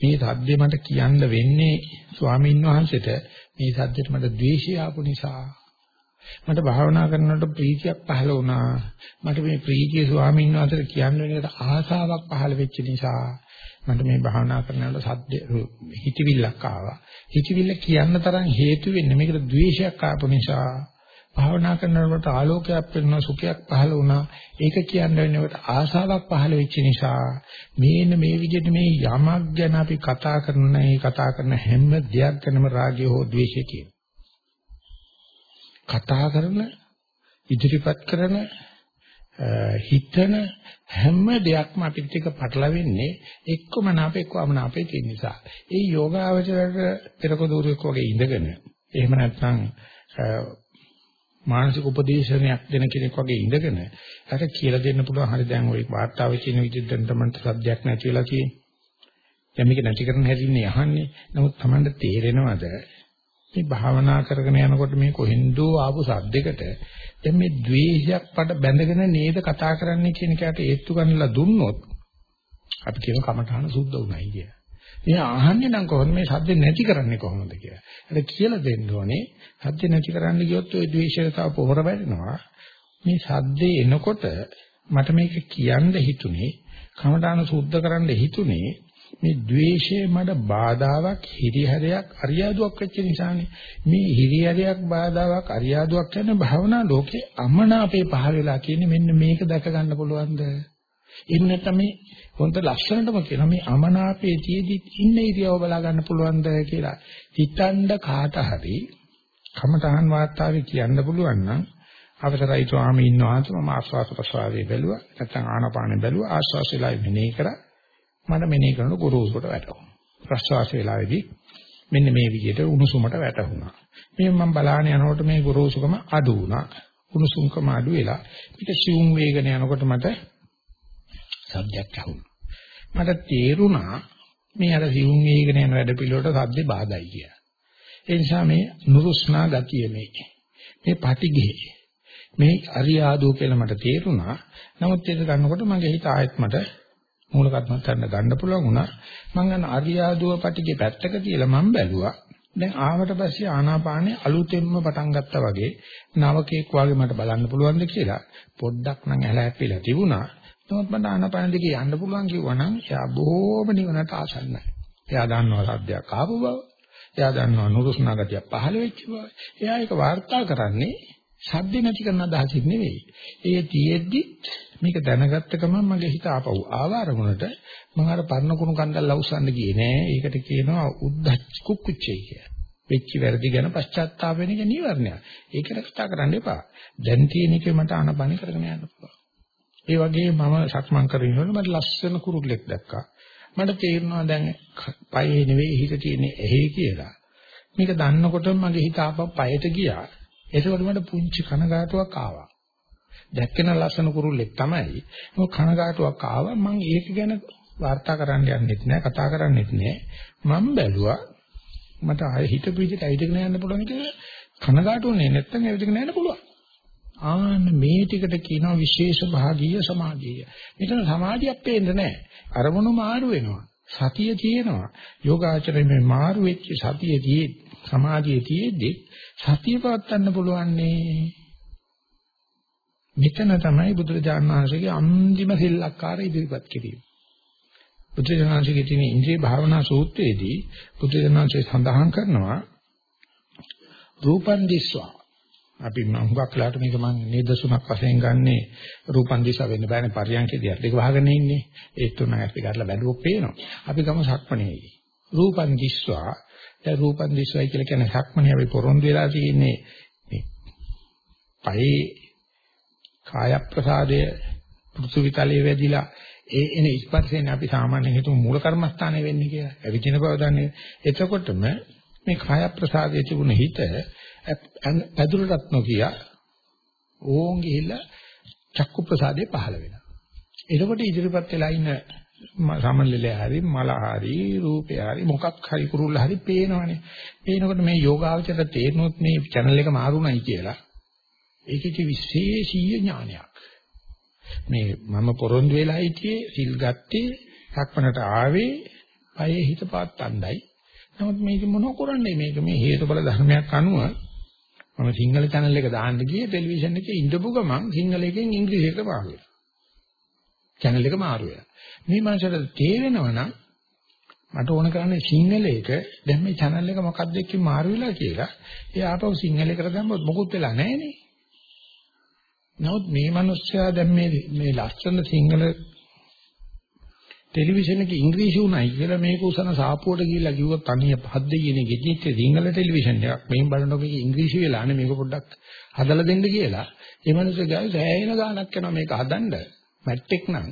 මේ සද්දේ මට කියන්න වෙන්නේ ස්වාමීන් වහන්සේට මේ සද්දෙට මට ද්වේෂය ආපු නිසා. මට භාවනා කරනකොට ප්‍රීතියක් පහළ වුණා. මට මේ ප්‍රීතිය ස්වාමීන් වහන්සේට කියන්න වෙන එකට ආසාවක් පහළ වෙච්ච නිසා මට මේ භාවනා කරනකොට සද්ද හිතවිල්ලක් ආවා. හිතවිල්ල කියන්න තරම් හේතු වෙන්නේ මේකට ද්වේෂයක් ආපු නිසා. භාවනා කරනකොට ආලෝකයක් වෙනවා සුඛයක් පහළ වුණා. ඒක කියන්න වෙනකොට ආසාවක් පහළ වෙච්ච නිසා මේන මේ විදිහට මේ යමක් ගැන අපි කතා කරන මේ කතා කරන හැම දෙයක් ගැනම රාගය හෝ ද්වේෂය කියන. කතා කරන ඉදිරිපත් කරන හිතන හැම දෙයක්ම අපිට එක පටලවෙන්නේ එක්කම නාප එක්කම නාපේ තියෙන නිසා. ඒ යෝගාවචරයට පෙරක දూరుවක් වගේ ඉඳගෙන එහෙම නැත්නම් මානසික උපදේශනයක් දෙන කෙනෙක් වගේ ඉඳගෙන යට කියලා දෙන්න පුළුවන් හරි දැන් ওই වාර්තාවේ කියන විදිහට දැන් තමයි සබ්ජෙක්ට් නැති වෙලා තියෙන්නේ. දැන් මේක නැති කරන්න හැදින්නේ අහන්නේ. නමුත් Tamanට තේරෙනවද මේ භාවනා කරගෙන යනකොට මේ කොහෙන්දෝ ආපු සද්දයකට දැන් මේ द्वේෂයක් පට බැඳගෙන නේද කතා කරන්නේ කියන එකට ඒත්තු ගන්නලා දුන්නොත් අපි කියන කමඨාන සුද්ධ උනායි කියලා. එයා අහන්නේ නම් කොහොමද මේ සද්ද නැති කරන්නේ කොහොමද කියලා. ඒක කියලා දෙන්න ඕනේ. සද්ද නැති කරන්න ගියොත් ওই ද්වේෂය තව පොහොර වැඩෙනවා. මේ සද්දේ එනකොට මට මේක කියන්න හිතුනේ, කමඩාන සුද්ධ කරන්න හිතුනේ මේ द्वේෂය මට බාධාවක් හිරිහැරයක් අරියාදුවක් වෙච්ච නිසානේ මේ හිරිහැරයක් බාධාවක් අරියාදුවක් කියන්නේ භවනා ලෝකේ අමනාපේ පහ වෙලා කියන්නේ මෙන්න මේක දැක ගන්න පුළුවන්ද එන්න තමයි හොඳ ලස්සනටම කියන මේ අමනාපේ තියේදී ඉන්න ඉරියව බලා ගන්න පුළුවන්ද කියලා හිතන්න කාට හරි කමතහන් වාර්තාවේ කියන්න පුළුවන් නම් අවසරයි ස්වාමීන් වහන්සේ මම ආස්වාද ප්‍රසවාසයේ බැලුවා නැත්නම් ආනාපානෙ බැලුවා ආස්වාස වෙලා මෙනේ කරා මට මෙනේ කරන ගොරෝසුකට වැටුණා. ප්‍රශ්වාස වේලාවේදී මෙන්න මේ විදිහට උණුසුමට වැටුණා. මේ මම බලාගෙන යනකොට මේ ගොරෝසුකම අඩු වුණා. උණුසුම්කම අඩු වෙලා පිට සිවුම් වේගන යනකොට මට සද්දයක් ඇහුණා. මට තේරුණා මේ අර සිවුම් වේගන යන වැඩ පිළිවෙලට සද්දේ බාධායි කියලා. ඒ නිසා මේ නුරුස්නා ගතිය මේ මේ පටිඝේ මේ අරියාදෝ කියලා මට තේරුණා. නමුත් ඒක ගන්නකොට මගේ හිත ආයෙත් මට මූල කර්මස්ථාන ගන්න පුළුවන් වුණා. මම ගන්න අරියාදුව පිටිගේ පැත්තක තියලා මම බැලුවා. දැන් ආවට පස්සේ ආනාපානේ අලුතෙන්ම පටන් ගත්තා වගේ නවකෙක් වගේ මට බලන්න පුළුවන්ද කියලා පොඩ්ඩක් නම් ඇල හැප්පිලා තිබුණා. නමුත් මට ආනාපාන දිගේ යන්න පුළුවන් කිව්වනම් එයා බොහොම නිවනට ආසන්නයි. එයා දන්නවා සද්දයක් ආපු බව. එයා දන්නවා නුරුස්නා ගතිය පහළ වෙච්ච බව. එයා ඒක වාර්තා කරන්නේ සද්ද නැති කරන අදහසින් නෙවෙයි. ඒ තියෙද්දි මේක දැනගත්ත ගමන් මගේ හිත ආපහු ආවාරමුණට මම අර පරණ කුණු කන්දල් ලවුසන්න ගියේ නෑ. ඒකට කියනවා උද්දච්ච කුක්කුච්චේ කියලා. වෙච්ච වැරදි ගැන පශ්චාත්තාප වෙන එක නීවරණයක්. ඒකට කතා කරන්න එපා. දැන් තියෙන එකේ මට අනබන කරගෙන යන්න පුළුවන්. ඒ වගේ මම සක්මන් කරගෙන ඉන්නකොට මට ලස්සන කුරුල්ලෙක් දැක්කා. මට තේරෙනවා දැන් පයේ නෙවෙයි හිත තියෙන්නේ ඇහි කියලා. මේක දන්නකොටම මගේ හිත ආපහු පයට ගියා. ඒකවල මට පුංචි කනගාටුවක් ආවා. දැක්කන ලස්සන කුරුල්ලෙක් තමයි. මොක කනගාටුවක් ආවා මම ඒක ගැන වාර්තා කරන්න යන්නෙත් නෑ කතා කරන්නෙත් නෑ. මම බැලුවා මට ආයෙ හිත පිටිට ඇවිදගෙන යන්න පුළුවන් කියලා කනගාටුුනේ නැත්තම් ඇවිදගෙන යන්න පුළුවන්. ආන්න මේ ටිකට කියනවා විශේෂ භාගීය සමාධිය. මෙතන සමාධියක් පේන්නේ නැහැ. අරමුණු මාරු වෙනවා. සතිය තියෙනවා. යෝගාචරයේ මේ මාරු වෙච්ච සතියදී සමාධියේදී සතිය පවත්වන්න පුළුවන් නේ. මෙතන තමයි බුදුරජාණන් වහන්සේගේ අන්තිම සෙල්ලක්කාර ඉදිරිපත් කිරීම. බුදුරජාණන් වහන්සේගේ තියෙන ඉන්ද්‍රිය භාවනා සූත්‍රයේදී බුදුරජාණන් වහන්සේ සඳහන් කරනවා රූපන් දිස්වා අපි මම හුඟක් වෙලාවට මේක මම නිදසුනක් වශයෙන් ගන්නෙ රූපන් දිසා වෙන්න බෑනේ පරියන්කේදී අත් දෙක වහගෙන ඉන්නේ ඒ තුන අපි ගාලා බැලුවොත් පේනවා අපි ගම සක්මණේයි රූපන් දිස්වා දැන් රූපන් දිස්වයි කියලා කියන සක්මණේ අපි පොරොන්දු වෙලා තියෙන්නේ මේ පහේ කාය ප්‍රසාදය පෘථුවිතලයේ වැදිලා ඒ එන ස්පර්ශයෙන් අපි සාමාන්‍යයෙන් හිතමු මූල කර්මස්ථානේ වෙන්නේ කියලා. අවිචින බව දන්නේ. එතකොටම මේ කාය ප්‍රසාදයේ තිබුණ හිත ඇදුරටත් නොකිය ඕන් ගිහිල්ලා චක්කු ප්‍රසාදේ පහළ වෙනවා. එතකොට ඉදිරිපත් වෙලා ඉන්න සමනලෙල හරි මල හරි රූපය හරි මොකක් හරි කුරුල්ල හරි පේනවනේ. පේනකොට මේ යෝගාවචර තේරෙනොත් මේ channel එක මාරුණයි කියලා. ඒකේ විශේෂීය ඥානයක්. මේ මම පොරොන්දු වෙලා හිටියේ සිල් ගත්තේ සක්මනට ආවේ පයේ හිත පාත්තණ්ඩයි. නමුත් මේක මොනව කරන්නේ මේක මේ හේතුඵල ධර්මයක් අනුව මම සිංහල channel එක දාන්න ගියේ ටෙලිවිෂන් එකේ ඉඳපු ගමන් සිංහල එකෙන් ඉංග්‍රීසියට මාරු වෙනවා. channel එක මාරු වෙනවා. මේ මනසට තේරෙනවා නම් මට ඕන කරන්නේ සිංහලයක දැන් මේ channel එක මොකක්ද එක්ක මාරු වෙලා කියලා. ඒ ආපහු සිංහලයකට දැම්මොත් මොකුත් වෙලා නැහැ නේ. නමුත් මේ මිනිස්සයා දැන් මේ මේ ලස්සන සිංහල ටෙලිවිෂන් එකේ ඉංග්‍රීසි උණයි කියලා මේක උසන සාපුවට ගිහිල්ලා කිව්වොත් අනිය පහත් දෙයියනේ ගෙජිච්ච සිංහල ටෙලිවිෂන් එකක් මෙහෙන් බලනකොට මේක ඉංග්‍රීසි වෙලානේ මේක පොඩ්ඩක් හදලා දෙන්න කියලා ඒ මිනිස්සු ගාව සෑහෙන ගාණක් යනවා මේක හදන්න මැට්ටෙක් නම්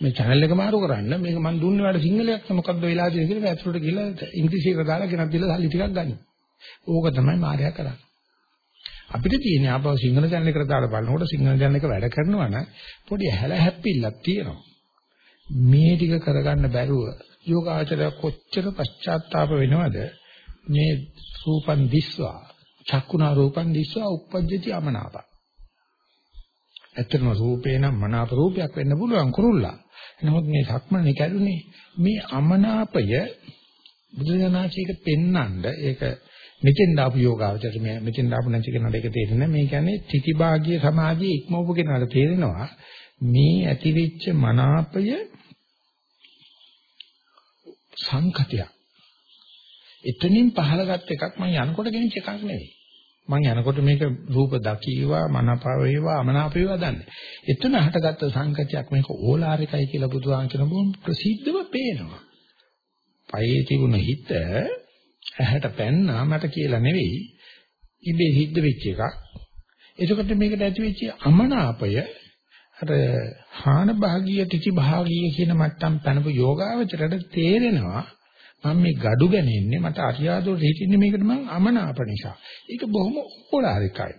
මේ channel එක මාරු කරන්න මේක මම දුන්නේ වල සිංහලයක් මොකද්ද වෙලා තියෙන්නේ කියලා ඇතුළට ගිහලා ඉංග්‍රීසියකට දාලා ගෙනත් දීලා සල්ලි ටිකක් ගන්න. ඕක තමයි මාර්යා කරන්නේ. අපිට තියෙන්නේ ආපහු සිංහල channel එකට දාලා බලනකොට සිංහල channel එක වැඩ කරනවා නම් පොඩි හැල හැප්පිල්ලක් තියෙනවා. මේ ටික කරගන්න බැරුව යෝගාචරය කොච්චර පශ්චාත්තාප වෙනවද? මේ රූපන් දිස්වා චක්කුණා රූපන් දිස්වා උපජ්ජති අමනාප. ඇත්තම රූපේ නම් මනාප රූපයක් වෙන්න පුළුවන් කුරුල්ලා. නමුත් මේ සක්මනේ කැඩුනේ මේ අමනාපය බුදුදහමචීක පෙන්නඳ ඒක මෙතෙන් දාපු යෝගාවචර මේ මෙතෙන් දාපු නැති කෙනාට ඒක තේරෙන්නේ මේ කියන්නේ තිතිභාගීය සමාධියේ ඉක්මවපු කෙනාට තේරෙනවා මේ ඇතිවෙච්ච මනාපය සංකතියක්. එතනින් පහළගත් එකක් මම යනකොට ගෙනිච්ච එකක් නෙවෙයි. මම යනකොට මේක රූප දකීවා මනපාව වේවා අමනාප වේවා දන්නේ. එතන හටගත්ත සංකතියක් මේක ඕලාරිකයි කියලා බුදුහාම කියන බොහොම ප්‍රසිද්ධව පේනවා. පයේ තිබුණ හිත ඇහැට පැන්නා මට කියලා නෙවෙයි. ඉබේ සිද්ධ වෙච්ච එකක්. එතකොට මේකට ඇති වෙච්ච අමනාපය අර හාන භාගීය තිති භාගීය කියන මට්ටම් පැනපු යෝගාවචරයට තේරෙනවා මම මේ gadu ගන්නේ මට අරියාදෝ හිටින්නේ මේකට මම අමනාප නිසා. ඒක බොහොම ඕලාරිකයි.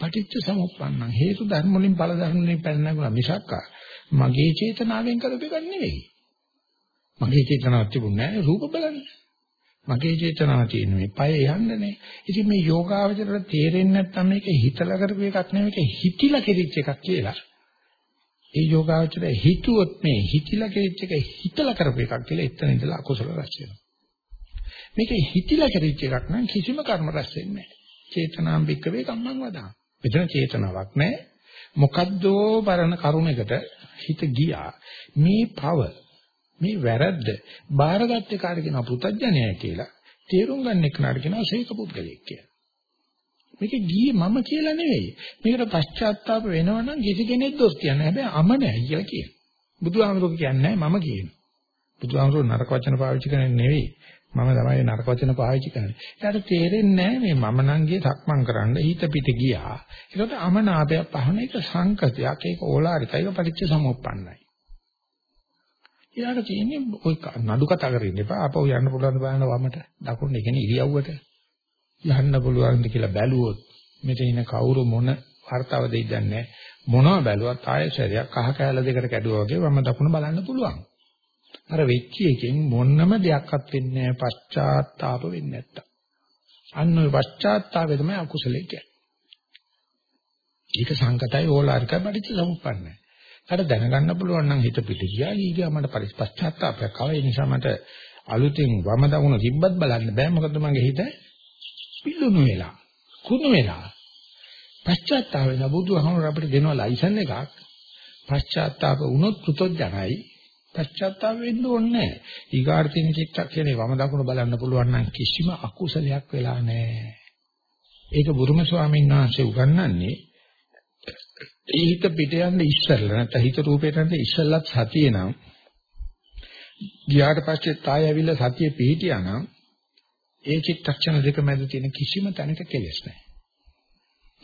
පටිච්ච සමුප්පන්නං හේතු ධර්ම වලින් ඵල ධර්ම වලින් පැනනගුණා මිසක් මගේ චේතනාවෙන් කරපු එකක් නෙවෙයි. මගේ චේතනාවක් තිබුණේ නැහැ රූප බලන්න. මගේ චේතනාව තියෙන මේ පය යන්නනේ. ඉතින් මේ යෝගාවචරයට තේරෙන්නේ නැත්නම් මේක හිතලා කරපු එකක් නෙවෙයි මේක හිතිලා කෙරිච්ච එකක් කියලා. ඒ යෝගාවචරය හිතුවොත් මේ හිතිලා කෙරිච්ච එක හිතලා කරපු එකක් කියලා එතන ඉඳලා අකුසල රැස් වෙනවා. මේක හිතිලා කෙරිච්ච එකක් නම් කිසිම කර්ම රැස් වෙන්නේ නැහැ. චේතනාම් බික්කවේ කම්මං වදා. මෙතන චේතනාවක් නැහැ. මොකද්දෝ පරණ කරුණයකට හිත ගියා. මේ පව මේ වැරද්ද බාරගත්තේ කාට කියනවා පුතඥයයි කියලා. තේරුම් ගන්න එක්කනට කියනවා ශේක පුද්ගලයෙක් කියලා. මේක ගියේ මම කියලා නෙවෙයි. මේකට පශ්චාත්තාප වෙනවනම් කිසි කෙනෙක් දොස් කියන්නේ හැබැයි අම නැහැ කියලා කියන. බුදුහාමුදුරුවෝ කියන්නේ මම කියන. බුදුහාමුදුරුවෝ නරක වචන පාවිච්චි කරන්නේ නෙවෙයි. මම තමයි නරක වචන පාවිච්චි කරන්නේ. එයාට තේරෙන්නේ නැහැ මේ මම නම් ගියේ සක්මන් කරන්න හිත පිට ගියා. ඒකට අමනාපය පහන එක සංකතයක් ඒක ඕලාරිකයි ඒක පරිච්ඡ සමුප්පන්නයි. එයාට තියෙන්නේ ඔය නඩු කතා කරගෙන ඉපා අපව යන්න පුළුවන් බලන්න වමට. දකුණේ කියන්නේ ඉරියව්වට යන්න පුළුවන්ද කියලා බැලුවොත් මෙතන ඉන්න කවුරු මොන වර්තාව දෙයිද නැහැ. මොනවා බැලුවත් ආයශරයක් කහ කැල දෙකට කැඩුවා වගේ වම දකුණ බලන්න පුළුවන්. අර වෙච්ච එකෙන් මොන්නම දෙයක්වත් වෙන්නේ නැහැ. පශ්චාත්තාප වෙන්නේ නැත්තම්. අන්න ඔය පශ්චාත්තාපය තමයි අකුසලයේ කියන්නේ. ඒක සංකතයි ඕලාරිකයි පටිච්ච සමුප්පන්නයි. අර දැනගන්න පුළුවන් නම් හිත පිට ගියා ඊගා මට පරිපශ්චාත්තාපයක් ආවා ඒ නිසා මට අලුතෙන් වම දකුණ තිබ්බත් බලන්න බෑ මොකද මගේ හිත පිළුණු වෙලා කුණු වෙලා පශ්චාත්තාප වෙන බුදුහමර අපිට දෙනවා ලයිසන් එකක්. පශ්චාත්තාප වුණොත් පුතොත්ජනයි. පශ්චාත්තාප වෙන්න ඕනේ නැහැ. ඊගාර්ථින චිත්තක්ෂණේ වම දකුණ බලන්න පුළුවන් නම් කිසිම අකුසලයක් වෙලා නැහැ. ඒක බුරුම ස්වාමීන් වහන්සේ උගන්වන්නේ ඒ හිත පිට යන්න ඉස්සෙල්ලා නැත්නම් හිත රූපයට යන්න ඉස්සෙල්ලත් සතිය නම් ගියාට පස්සේ තාය ඇවිල්ලා සතිය පිහිටියා නම් ඒ චිත්තක්ෂණ දෙක මැද තියෙන කිසිම තැනක කෙලෙස් නැහැ.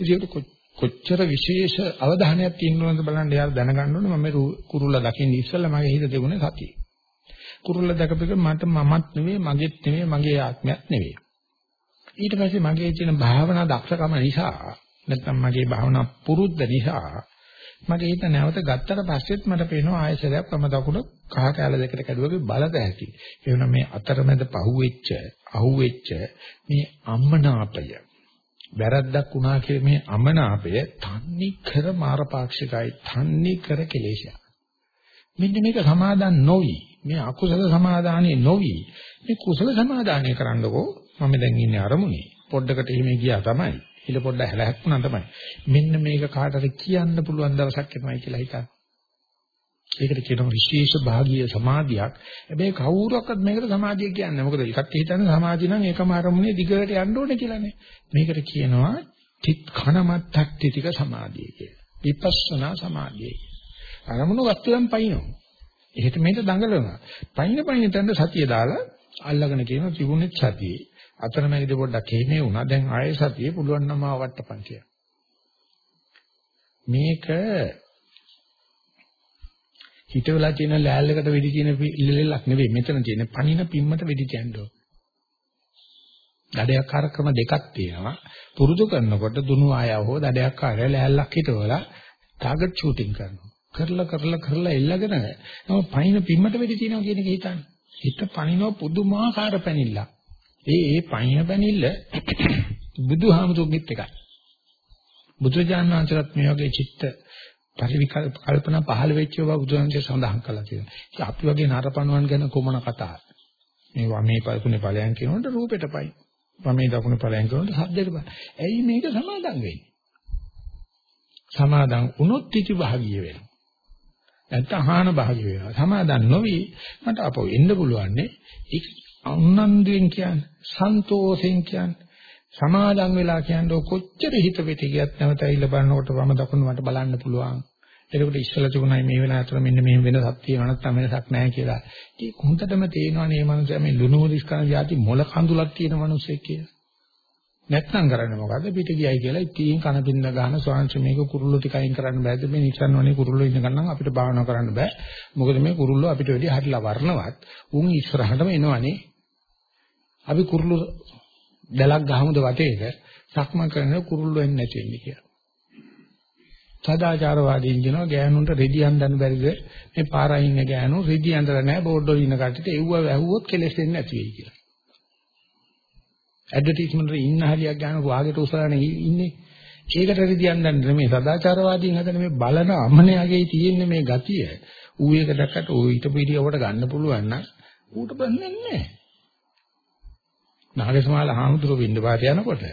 ඉතින් කොච්චර විශේෂ අවධානයක් තියෙනවද බලන්න යාර දැනගන්න ඕනේ මම කුරුල්ලා දකින්න ඉස්සෙල්ලා මගේ හිත දෙගුණේ සතිය. කුරුල්ලා දැකපෙක මට මමත් නෙවෙයි මගේත් නෙවෙයි මගේ ආත්මයක් නෙවෙයි. ඊට පස්සේ මගේ තියෙන භාවනා දක්ෂකම නිසා නැත්නම් මගේ භාවනා පුරුද්ද නිසා මගේ හිත නැවත ගත්තට පස්සෙත් මට පේනවා ආයසරයක් වම දකුණ කහ කැල දෙකට කැඩුවගේ බලද ඇති. ඒ වෙන මේ අතරමැද පහුවෙච්ච, අහුවෙච්ච මේ අම්මනාපය. වැරද්දක් වුණා කියලා මේ අමනාපය තන්නේ කර මාරපාක්ෂිකයි, තන්නේ කර කෙලේශයක්. මෙන්න මේක සමාදන් නොවි. මේ අකුසල සමාදානිය නොවි. මේ කුසල සමාදානිය කරන්නකෝ මම දැන් ඉන්නේ අරමුණේ. පොඩ්ඩකට එහෙම ගියා තමයි. හිල පොඩ්ඩ හැලහැප්පුණා තමයි. මෙන්න මේක කාටද කියන්න පුළුවන් දවසක් එනවයි කියලා හිතන්න. ඒකට කියනවා විශේෂ භාගීය සමාධියක්. හැබැයි කවුරුවක්වත් මේකට සමාධිය කියන්නේ නැහැ. මොකද එකක් හිතන්නේ සමාධිය නම් ඒකම අරමුණේ දිගට යන්න ඕනේ කියලානේ. මේකට කියනවා තිත් කනමත්තක්තිතික සමාධිය කියලා. විපස්සනා සමාධිය. අරමුණු ගත්තනම් පයින්නවා. එහෙට මෙහෙට දඟලනවා. පයින් පයින් තැන්න සතිය දාලා අල්ලගෙන කියන තිබුණෙත් සතියේ. අතරමැදි පොඩ්ඩක් හේනේ වුණා. දැන් ආයෙ සතිය පුළුවන් නම් ආවට්ටපන් කියලා. මේක හිතවලා තියෙන ලෑල්ලකට වෙඩි තියෙන ඉල්ලෙල්ලක් නෙවෙයි. මෙතන තියෙන පණින පිම්මට වෙඩි තියන්න ඕන. දඩයක් කාර්යක්‍රම දෙකක් තියෙනවා. පුරුදු කරනකොට දුනු ආයව හෝ දඩයක් කාර්යය ලෑල්ලක් හිටවලා ටාගට් ෂූටින් කරනවා. කරලා කරලා කරලා එල්ලගෙන නම පණින පිම්මට වෙඩි තියනවා කියන එක හිතන්නේ. හිත පණිනව පුදුමාකාර පැනිල්ලක්. ඒ ඒ පයින් පැනිල්ල බුදුහාමුදුරුගෙත් එකයි. බුදුරජාණන් වහන්සේත් මේ වගේ චිත්ත පරිවිකල්ප කල්පනා පහළ වෙච්ච බව බුදුරජාණන්සේ සඳහන් කළා තියෙනවා. ඉතින් අපි වගේ නරපණුවන් ගැන කොමන කතාවක්. මේ වමේ පල්කුනේ ඵලයන් කියනකොට රූපෙට පයි. වමේ දකුණේ ඵලයන් කියනකොට සද්දෙට පයි. ඇයි මේක සමාදන් වෙන්නේ? සමාදන් වුණොත් ඉති භාගිය වෙනවා. නැත්නම් අහාන භාගිය වෙනවා. සමාදන් නොවි මට අපෝ එන්න පුළුවන්නේ ඒක උනන්දුවෙන් කියන්නේ සන්තෝෂෙන් කියන්නේ සමාදම් වෙලා කියන්නේ කොච්චර හිත පිට ගියත් නැවත ඇවිල්ලා බලනකොට වම දකුණු මට බලන්න පුළුවන්. එතකොට ඉස්සලා තිබුණයි මේ වෙන අතර මෙන්න මෙහෙම වෙනසක් තියෙනවා නැත්නම් වෙනසක් නැහැ කියලා. ඒක හොඳටම තේරෙනවානේ මේ මනුස්සයා මේ ලුණුවලිස් කන જાති මොළ කඳුලක් තියෙන මනුස්සයෙක් කියලා. නැත්නම් කරන්නේ මොකද්ද පිට ගියයි කියලා ඉතින් කන බින්ද ගන්න ස්වාංශ මේක කුරුල්ලෝ ටික අයින් කරන්න බෑද මේ නිසන් වනේ කුරුල්ලෝ ඉන්න ගන්නම් අපිට භාවනා කරන්න බෑ මොකද මේ කුරුල්ලෝ අපිට වැඩි හරිලා වර්ණවත් උන් ඉස්සරහටම එනවනේ අපි කුරුළු දැලක් ගහමුද වටේට සක්මන් කරන කුරුල්ලු වෙන්නේ නැති වෙන්නේ කියලා. සදාචාරවාදීන් කියනවා ගෑනුන්ට රෙදි අඳන්න බැරිද මේ පාරයි ඉන්න ගෑනු රෙදි අඳලා නැහැ බෝඩ් වල ඉන්න කට්ටියට එව්ව වැහුවොත් කෙලස් වෙන්නේ නැති වෙයි කියලා. ඇඩ්වර්ටයිස්මන්ට් එකේ ඉන්න හරියක් ගෑනු වාගෙට උසලානේ ඉන්නේ. ඒකට රෙදි අඳන්න මේ සදාචාරවාදීන් හදන මේ බලන අමනයාගේ තියෙන මේ ගතිය ඌ එක දැක්කට ඌ ඊට පිටියවට ගන්න පුළුවන් නම් ඌට බන්නේ නැහැ. නාගසමාල හාමුදුරුවෝ වින්න පාට යනකොට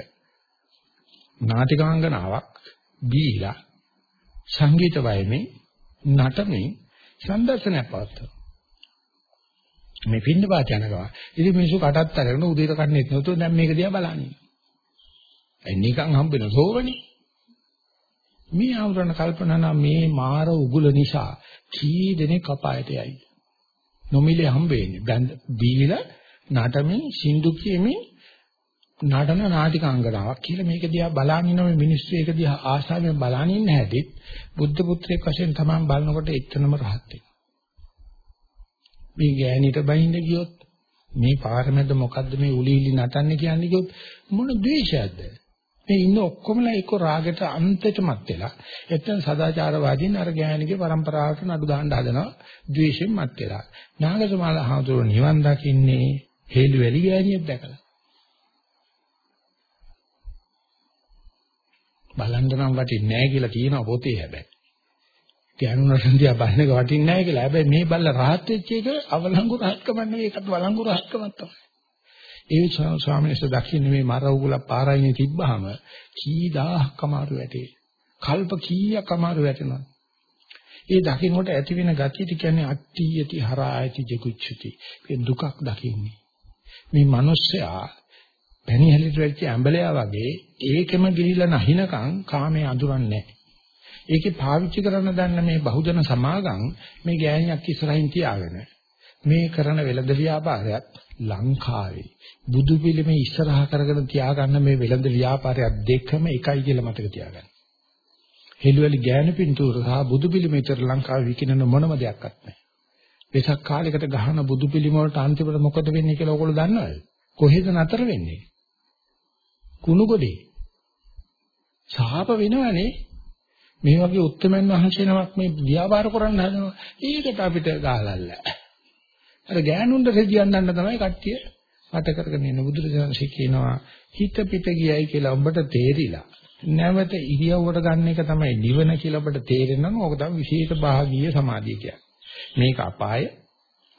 නාටිකාංගනාවක් දීලා සංගීත වයමින් නටමින් සම්දර්ශනයක් පවත්වනවා. මේ පින්න පාට යනවා. ඉතින් මිනිස්සු කටත් අරගෙන උදේට කන්නේ නැතුව දැන් මේක දිහා බලන්නේ. ඒ නිකන් හම්බෙන සෝවනේ. මේ ආවරණ කල්පනා නම් මේ මාර උගුල නිසා කී දෙනෙක් අපායට යයි. නොමිලේ හම්බෙන්නේ. බැඳ බීලා නටමින් සින්දු කියමින් නටන නාටිකාංගනාවක් කියලා මේක දිහා බලන ඉන්න මේ මිනිස්සු ඒක දිහා ආශාවෙන් බලන ඉන්න හැටිත් බුද්ධ පුත්‍රයෙක් වශයෙන් තමයි බලනකොට එච්චනම රහත් මේ ගෑණිට බහින්ද ගියොත් මේ පාරමැද මොකද්ද මේ උලි උලි නටන්නේ කියන්නේ කිව්වොත් මොන ද්වේෂයක්ද? මේ ඉන්න ඔක්කොමලා එක්ක රාගයට අන්තයටමත් වෙලා එතන සදාචාරවාදීන් අර ගෑණිගේ પરම්පරාවට නඩු දාන්න හදනවා ද්වේෂයෙන් මත් වෙලා. නාගසමාල හාමුදුරුවෝ නිවන් දකින්නේ හේළු වැලි ගෑණියක් දැකලා. බලන්න නම් වටින්නේ නැහැ කියලා කියනවා පොතේ හැබැයි. ගෑනුනසන්දියා බලන එක වටින්නේ නැහැ කියලා. හැබැයි මේ බල්ල rahat වෙච්ච එක අවලංගු රහත්කම නෙවෙයි ඒකත් වලංගු රහත්කමක් තමයි. ඒ ස්වාමීන් වහන්සේ දකින්නේ මේ මර උගල පාරයිනේ තිබ්බහම කී දහහක් අමාරු වැටේ. කල්ප කීයක් අමාරු වැටෙනවා. ඒ දකින්නට ඇති වෙන ගතිය කියන්නේ අට්ටි යති හරායති ජිකුච්චති. මේ දුකක් දකින්නේ. මේ මිනිස්සයා පැණිහැලිට වෙච්ච ඇඹලයා වගේ ඒකෙම ගිහිලා නැහිනකම් කාමයේ අඳුරන්නේ නැහැ. ඒකේ පාවිච්චි කරන්න දන්න මේ බහුජන සමාගම් මේ ගෑණියක් ඉස්සරහින් තියාගෙන මේ කරන වෙළඳ ව්‍යාපාරයත් ලංකාවේ බුදු පිළිමේ ඉස්සරහා කරගෙන තියාගන්න මේ වෙළඳ ව්‍යාපාරයක් දෙකම එකයි කියලා මතක තියාගන්න. හෙළුවලි ගෑනු පින්තූර සහ බුදු පිළිමේතර ලංකාවේ විකිනන මොනම දෙයක්වත් නැහැ. වෙසක් කාලයකට ගහන බුදු පිළිම වලට අන්තිමට මොකද වෙන්නේ කියලා ඔයගොල්ලෝ දන්නවද? කොහෙද නතර වෙන්නේ? කුණු ගොඩේ. ශාප වෙනවනේ. මේ වගේ උත්තරමන් වහන්සේ නමක් මේ ව්‍යාපාර කරන්න හදනවා. ඒකට අපිට ගාලල්ල. අර ගෑනුන්ට රෙදියන් ගන්න තමයි කට්ටිය වට කරගෙන ඉන්න බුදුරජාණන්සේ කියනවා හිත පිට ගියයි කියලා ඔබට තේරිලා. නැවත ඉරියව්වට ගන්න එක තමයි නිවන කියලා ඔබට තේරෙනවා. ඕක තමයි විශේෂ භාගීය සමාධිය කියන්නේ. මේක අපාය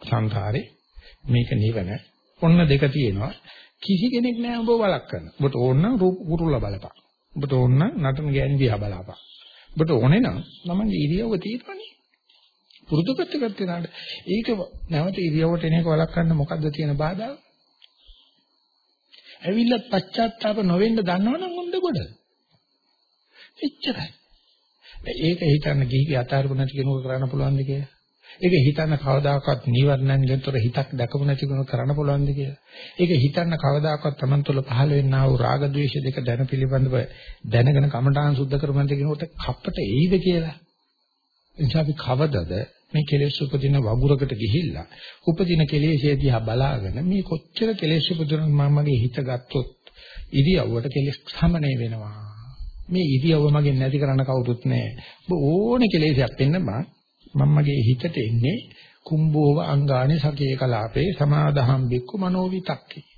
සංඛාරේ මේක නිවන. ඔන්න දෙක තියෙනවා. කිසි කෙනෙක් නෑ ඔබ වලක් කරන. ඔබට ඕන නම් රූප කුරුල්ල බලපන්. ඔබට ඕන නම් නටන ගෑණි දිහා බලපන්. ඔබට ඕනේ නම් මමගේ ඉරියව්ව තියෙනවනේ. පුරුදු කරගත්ත කෙනාට ඒක නැවත ඉරියව්වට එන එක වළක්වන්න මොකද්ද තියෙන බාධා? ඇවිල්ලා පශ්චාත්තාප නොවෙන්න දන්නවනම් හොඳ ගොඩ. එච්චරයි. ඒක හිතන්න ගිහිගේ අතාරපු නැති කෙනෙකුට කරන්න පුළුවන්ද කියලා? ඒක හිතන්න කවදාකවත් නීවරණයන් දෙතර හිතක් දැකපු නැති කෙනෙකුට කරන්න පුළුවන්ද කියලා? ඒක හිතන්න කවදාකවත් Taman තුළ පහළ වෙන්නා වූ රාග ద్వේෂ දෙක දැන පිළිබඳව දැනගෙන කමඨාන් සුද්ධ කරපන්ද කෙනෙකුට කප්පට එයිද කියලා? එනිසා අපි කවදද මේ කෙලෙස් උපදින වගුරකට ගිහිල්ලා උපදින කෙලෙස්ය දිහා බලාගෙන මේ කොච්චර කෙලෙස් උපදින මමගේ හිත ගත්තොත් ඉරියව්වට කෙලෙස් සමනය වෙනවා. මේ ඉරියව්ව මගෙන් නැති කරන්න කවුරුත් නැහැ. ඔබ ඕනේ කෙලෙසයක් වෙන්න බෑ. මම මගේ හිතට එන්නේ කුම්භෝව අංගානි සකේ කලාපේ සමාදහම් බික්කු මනෝවිතක්කේ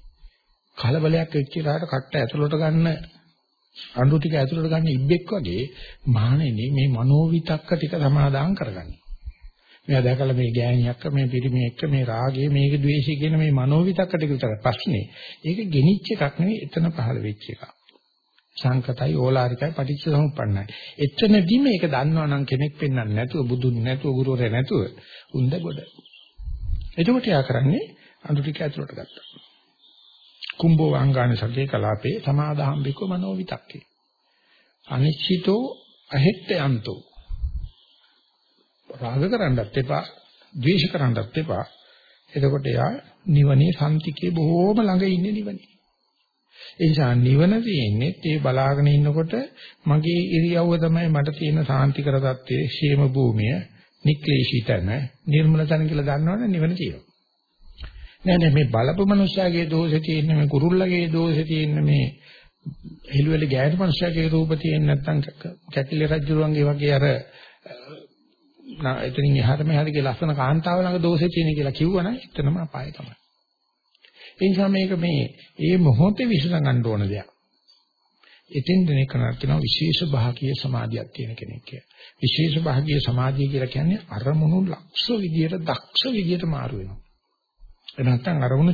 කලබලයක් වෙච්ච ඉරාට කට්ට ඇතුළට ගන්න අඬු ටික ඇතුළට ගන්න ඉබ්බෙක් වගේ මහණෙනි මේ මනෝවිතක්ක ටික සමාදාන් කරගන්න. මෙයා දැකලා මේ ගෑණියක් මේ පිරිමි එක්ක මේ රාගය මේක ද්වේෂය කියන මේ මනෝවිතක්ක ටික විතර ප්‍රශ්නේ. ඒක ගෙනිච්ච එකක් නෙවෙයි එතන පහළ වෙච්ච එකක්. සංකතයි ඕලාරිකයි පටිච්ච සමුප්පන්නයි. එච්චනදී මේක දන්නවනම් කෙනෙක් පෙන්වන්නේ නැතුව බුදුන් නැතුව ගුරුවරය නැතුව උන්ද ගොඩ. එතකොට යා කරන්නේ අඳු ටික ඇතුලට ගත්තා. කුම්භෝ වාංගාන සගේ කලාපේ සමාදාහම් බිකෝ මනෝ විතක්කේ. අනිශ්චිතෝ අහෙත්ත යන්තෝ. රාග කරන්නත් එපා, ද්වේෂ කරන්නත් එපා. එතකොට යා නිවනේ සම්තිකේ බොහෝම ළඟ ඉන්නේ නිවනේ. ඒ නිසා නිවන තියෙන්නේ ඒ බලාගෙන ඉන්නකොට මගේ ඉරියව්ව තමයි මට තියෙන සාන්තිකර தත්ත්වයේ ෂේම භූමිය, නික්ලේශී තන, නිර්මල තන කියලා දන්නවනේ නිවන තියෙනවා. නෑ නෑ මේ බලපු මනුස්සයාගේ දෝෂේ තියෙන්නේ මේ කුරුල්ලගේ දෝෂේ තියෙන්නේ මේ හෙළුවෙල ගෑනු මනුස්සයාගේ රූප තියෙන්නේ නැත්නම් කැටිලි රජුරුවන්ගේ වගේ අර එතනින් එහාට මෙහාට ගිය ලස්සන කාන්තාව ළඟ දෝෂේ තියෙන කියලා කිව්වනම් එතනම අපාය තමයි. ඒ නිසා මේක මේ ඒ මොහොතේ විසඳගන්න ඕන දෙයක්. එතෙන් දෙන කෙනාට කියනවා විශේෂ භාගීය සමාධියක් තියෙන කෙනෙක් කියලා. විශේෂ භාගීය සමාධිය කියලා කියන්නේ අරමුණු ලක්ෂ විදියට දක්ෂ විදියට මාරු වෙනවා. ඒ නැත්නම් අරමුණු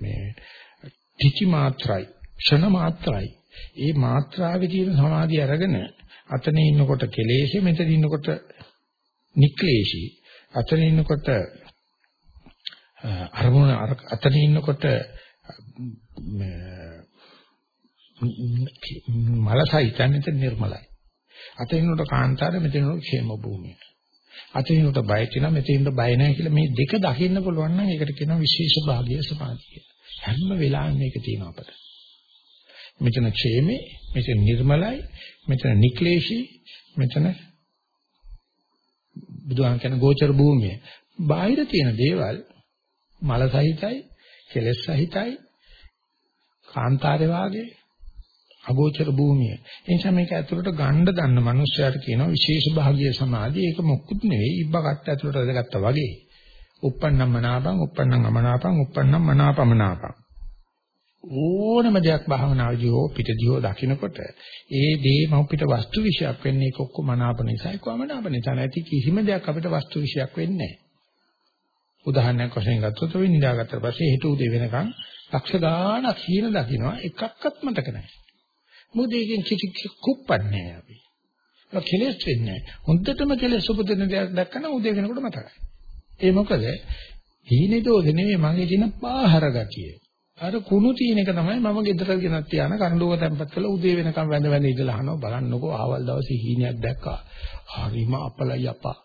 මේ ත්‍ිචි මාත්‍රයි, ක්ෂණ මාත්‍රයි. ඒ මාත්‍රාවේ තියෙන සමාධිය අරගෙන අතන ඉන්නකොට කෙලෙෂි මෙතන ඉන්නකොට නික්ලේශී අතන ඉන්නකොට අරමුණ අතන ඉන්නකොට මලසයි තනිත නිර්මලයි. අතිනුට කාන්තාර මෙතනට ക്ഷേම භූමිය. අතිනුට බය කියලා මෙතනට බය නැහැ කියලා මේ දෙක දකින්න පුළුවන් නම් ඒකට කියනවා විශේෂ භාග්‍ය සමාධිය. හැම වෙලාවෙම මේක තියෙනවා අපට. මෙතන ക്ഷേමේ, මෙතන නිර්මලයි, මෙතන නික්ලේශී, මෙතන බුදුහාම කියන ගෝචර භූමිය. බාහිර තියෙන දේවල් මල සහිතයි, කෙලෙස් සහිතයි, කාන්තාරේ වාගේ අගෝචර භූමිය. ඒ නිසා මේක ඇතුළට ගන්න දන්න මනුස්සයාට කියනවා විශේෂ භාගීය සමාධිය. ඒක මොකුත් නෙවෙයි ඉබ්බ කට්ට ඇතුළට වැදගත්තා වගේ. uppannam manaපං, uppannam amanapං, uppannam manapamanaපං. ඕනම දෙයක් භාවනාවේදී හෝ පිටදී හෝ දකින්නකොට ඒ දේ මම පිට වස්තු විශයක් වෙන්නේ කොක්ක මනාප නිසා එක්ක අමනාප නිසා නැති කිසිම දෙයක් අපිට වස්තු විශයක් වෙන්නේ නැහැ. උදාහරණයක් වශයෙන් ගත්තොත් ඔය නිදාගත්තට පස්සේ හෙට උදේ වෙනකන් ලක්ෂ ගාණක් හීන දකින්නවා එකක්වත් මතක නැහැ. මොකද ඒකෙන් කිසි කුප්පන්නේ නැහැ අපි. ඒක කෙලෙස් වෙන්නේ නැහැ. හොඳටම කෙලෙස් උපදින දෙයක් දැක්කම උදේ වෙනකොට මතකයි. ඒ මොකද හීනේ දෝෂ නෙමෙයි මගේ තියෙන පාහර ගතිය. අර කුණු තියෙන එක තමයි මම ගෙදර ගෙනත් තියාන කරඬුව තැම්පත් කරලා උදේ වෙනකම් වැඳ වැඳ ඉඳලා අහනවා බලන්නකෝ ආවල් දවසේ හීනයක් දැක්කා. හරිම අපලයි අපා.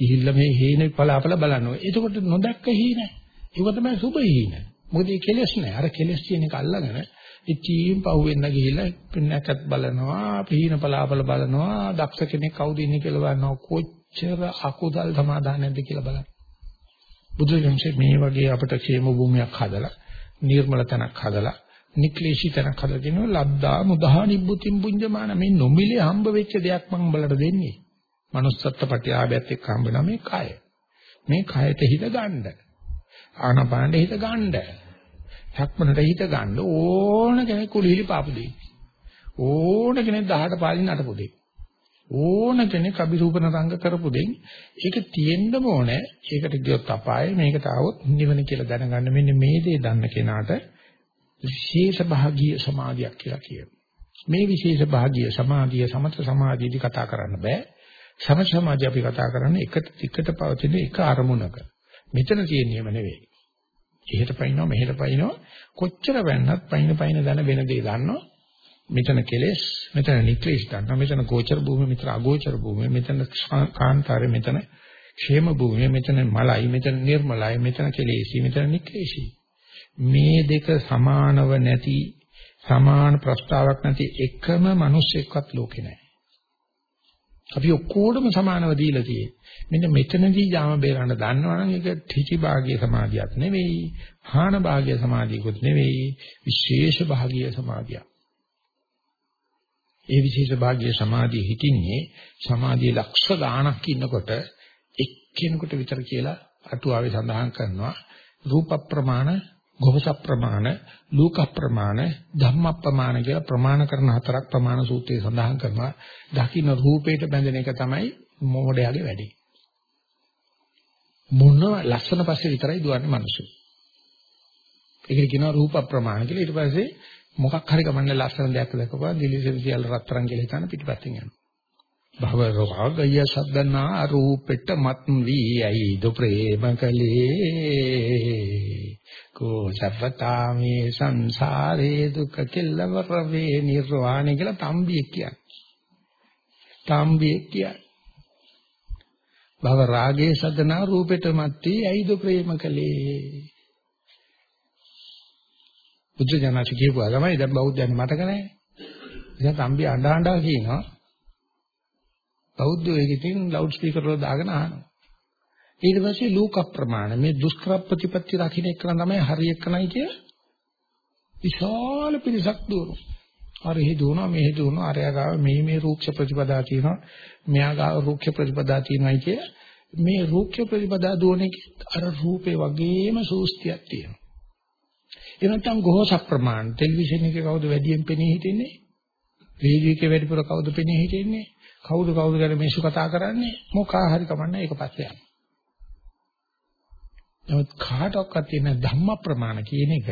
ගිහිල්ලා මේ හීනේ පලාපල බලනවා. එතකොට නොදැක්ක හීන. ඒක තමයි සුබ හීන. මොකද ඒ කෙලෙස් නෑ. අර කෙලෙස් කියන එක අල්ලගෙන ඉච්චීම් පහුවෙන්න ගිහිල්ලා පින්නකත් බලනවා, පීන පලාපල බලනවා, දක්ෂ කෙනෙක් කවුද ඉන්නේ කියලා බලනවා. කොච්චර අකුසල් සමාදානයක්ද කියලා බලන්න. බුදුරජාණන්සේ මේ වගේ අපිට ക്ഷേම භූමියක් හදලා, නිර්මල තැනක් හදලා, නික්ලේශී තැනක් හදලා කියනවා ලද්දා මුදහා නිබ්බුතිම් පුඤ්ජමාන මේ නොමිලේ හම්බ වෙච්ච දෙයක් මම උඹලට දෙන්නේ. Manussත්ත්ව ප්‍රතිආභයත් එක්ක හම්බ වෙනා මේ කය. මේ කයට හිත ගන්න. ආනපානෙ හිත ගන්න. සක්මනට හිත ගන්න ඕන කෙනෙක් කුලීලි පාපු දෙයි. ඕන කෙනෙක් 18 පාලින් අටපු දෙයි. ඕන කෙනෙක් අභිරූපන රංග කරපු දෙයින් ඒක තියෙන්නම ඕනේ. ඒකට ගියොත් අපායේ මේකට આવොත් නිවන කියලා දැනගන්න මෙන්න මේ දේ දන්න කෙනාට විශේෂ භාගීය සමාධියක් කියලා කියනවා. මේ විශේෂ භාගීය සමාධිය සමත සමාධියදී කතා කරන්න බෑ. සම සමාධිය අපි කතා කරන්නේ එකට ටිකට පවතින එක අරමුණක. මෙතන තියෙන්නේම නෙවෙයි. එහෙට පයින්නවා මෙහෙට පයින්නවා කොච්චර වෙන්නත් පයින් පයින් දන වෙන දේ දන්නවා. මෙතන කෙලෙස් මෙතන නික්ලේශ ගන්නවා මෙතන ගෝචර භූමිය මෙතන අගෝචර භූමිය මෙතන කාන්තාරය මෙතන ക്ഷേම භූමිය මෙතන මලයි මෙතන නිර්මලයි මෙතන කෙලෙසි මෙතන නික්ලේශී මේ දෙක සමානව නැති සමාන ප්‍රස්තාවක් නැති එකම මිනිස්සෙක්වත් ලෝකේ නැහැ අපි ඔක්කොටම සමානව දීලා තියෙන්නේ. මෙන්න මෙතනදී යාම බේරන්න දන්නවනම් ඒක ත්‍රිචි භාගීය සමාධියක් නෙවෙයි, හාන භාගීය සමාධියකුත් නෙවෙයි, විශේෂ භාගීය සමාධියක්. ඒ විශේෂ භාග්‍ය සමාධිය හිටින්නේ සමාධියේ ලක්ෂ ගාණක් ඉන්නකොට එක්කෙනෙකුට විතර කියලා අටුවාවේ සඳහන් කරනවා රූප ප්‍රමාණ ගොවස ප්‍රමාණ, ලෝක ප්‍රමාණ, ධම්ම ප්‍රමාණ කියලා ප්‍රමාණ කරන හතරක් ප්‍රමාණ සූත්‍රයේ සඳහන් කරනවා. දකින්න රූපයට බැඳෙන එක තමයි මොහොඩයාගේ වැඩේ. මොන ලස්සන පස්සේ විතරයි දුවන්නේ මිනිස්සු. ඒකට කියනවා රූප ප්‍රමාණ කියලා. ඊට පස්සේ මොකක් හරි කමන්නේ ලස්සන දෙයක් දැකපුවා දිලිසෙන් සියල්ල රත්තරන් කියලා හිතන පිටිපස්සෙන් යනවා. භව රාගය සද්දනා රූපෙට මත් වී ඇයිද ප්‍රේම කලේ කෝ සප්පතාමේ සංසාරේ දුක කෙල්ලවර වේ නිර්වාණය කියලා තම්බියෙක් කියන්නේ. තම්බියෙක් කියන්නේ. භව රාගයේ සදනා රූපෙට මැත්තේ ඇයිද ප්‍රේම කලේ. බුද්ධ ජනක කියපුවා තමයි දැන් බෞද්ධයන් මතක නැහැ. ඉතින් තම්බිය අඬ අඬා කියනවා. බෞද්ධයෝ ඒකෙන් ලවුඩ් ස්පීකර් වල දාගෙන අහනවා. ඊට පස්සේ ලූක ප්‍රමාණ මේ දුෂ්කර ප්‍රතිපත්ති රකින්න එක තමයි හරි එකනයි කිය විශාල පිරිසක් දුවනවා. අර හි දුවනවා මෙහි දුවනවා අරයා ගාව මේ මේ රූක්ෂ ප්‍රතිපදා තියෙනවා මෙයා ගාව රූක්ෂ ප්‍රතිපදා තියෙනවායි කිය මේ රූක්ෂ ප්‍රතිපදා දුවන එක අර රූපේ වගේම සූස්තියක් තියෙනවා. ඒ නැත්නම් ගෝස ප්‍රමාණ ටෙලිවිෂන් එකේ කවුද වැඩියෙන් පෙනී හිටින්නේ? රේඩියෝ එකේ වැඩිපුර කවුද පෙනී හිටින්නේ? කවුද කවුද ගැන මිනිස්සු කතා කරන්නේ? මොකා හරි කමන්නේ ඒක පස්සේ යනවා. නමුත් කාටවත් තියෙන ධම්ම ප්‍රමාණ කියන එක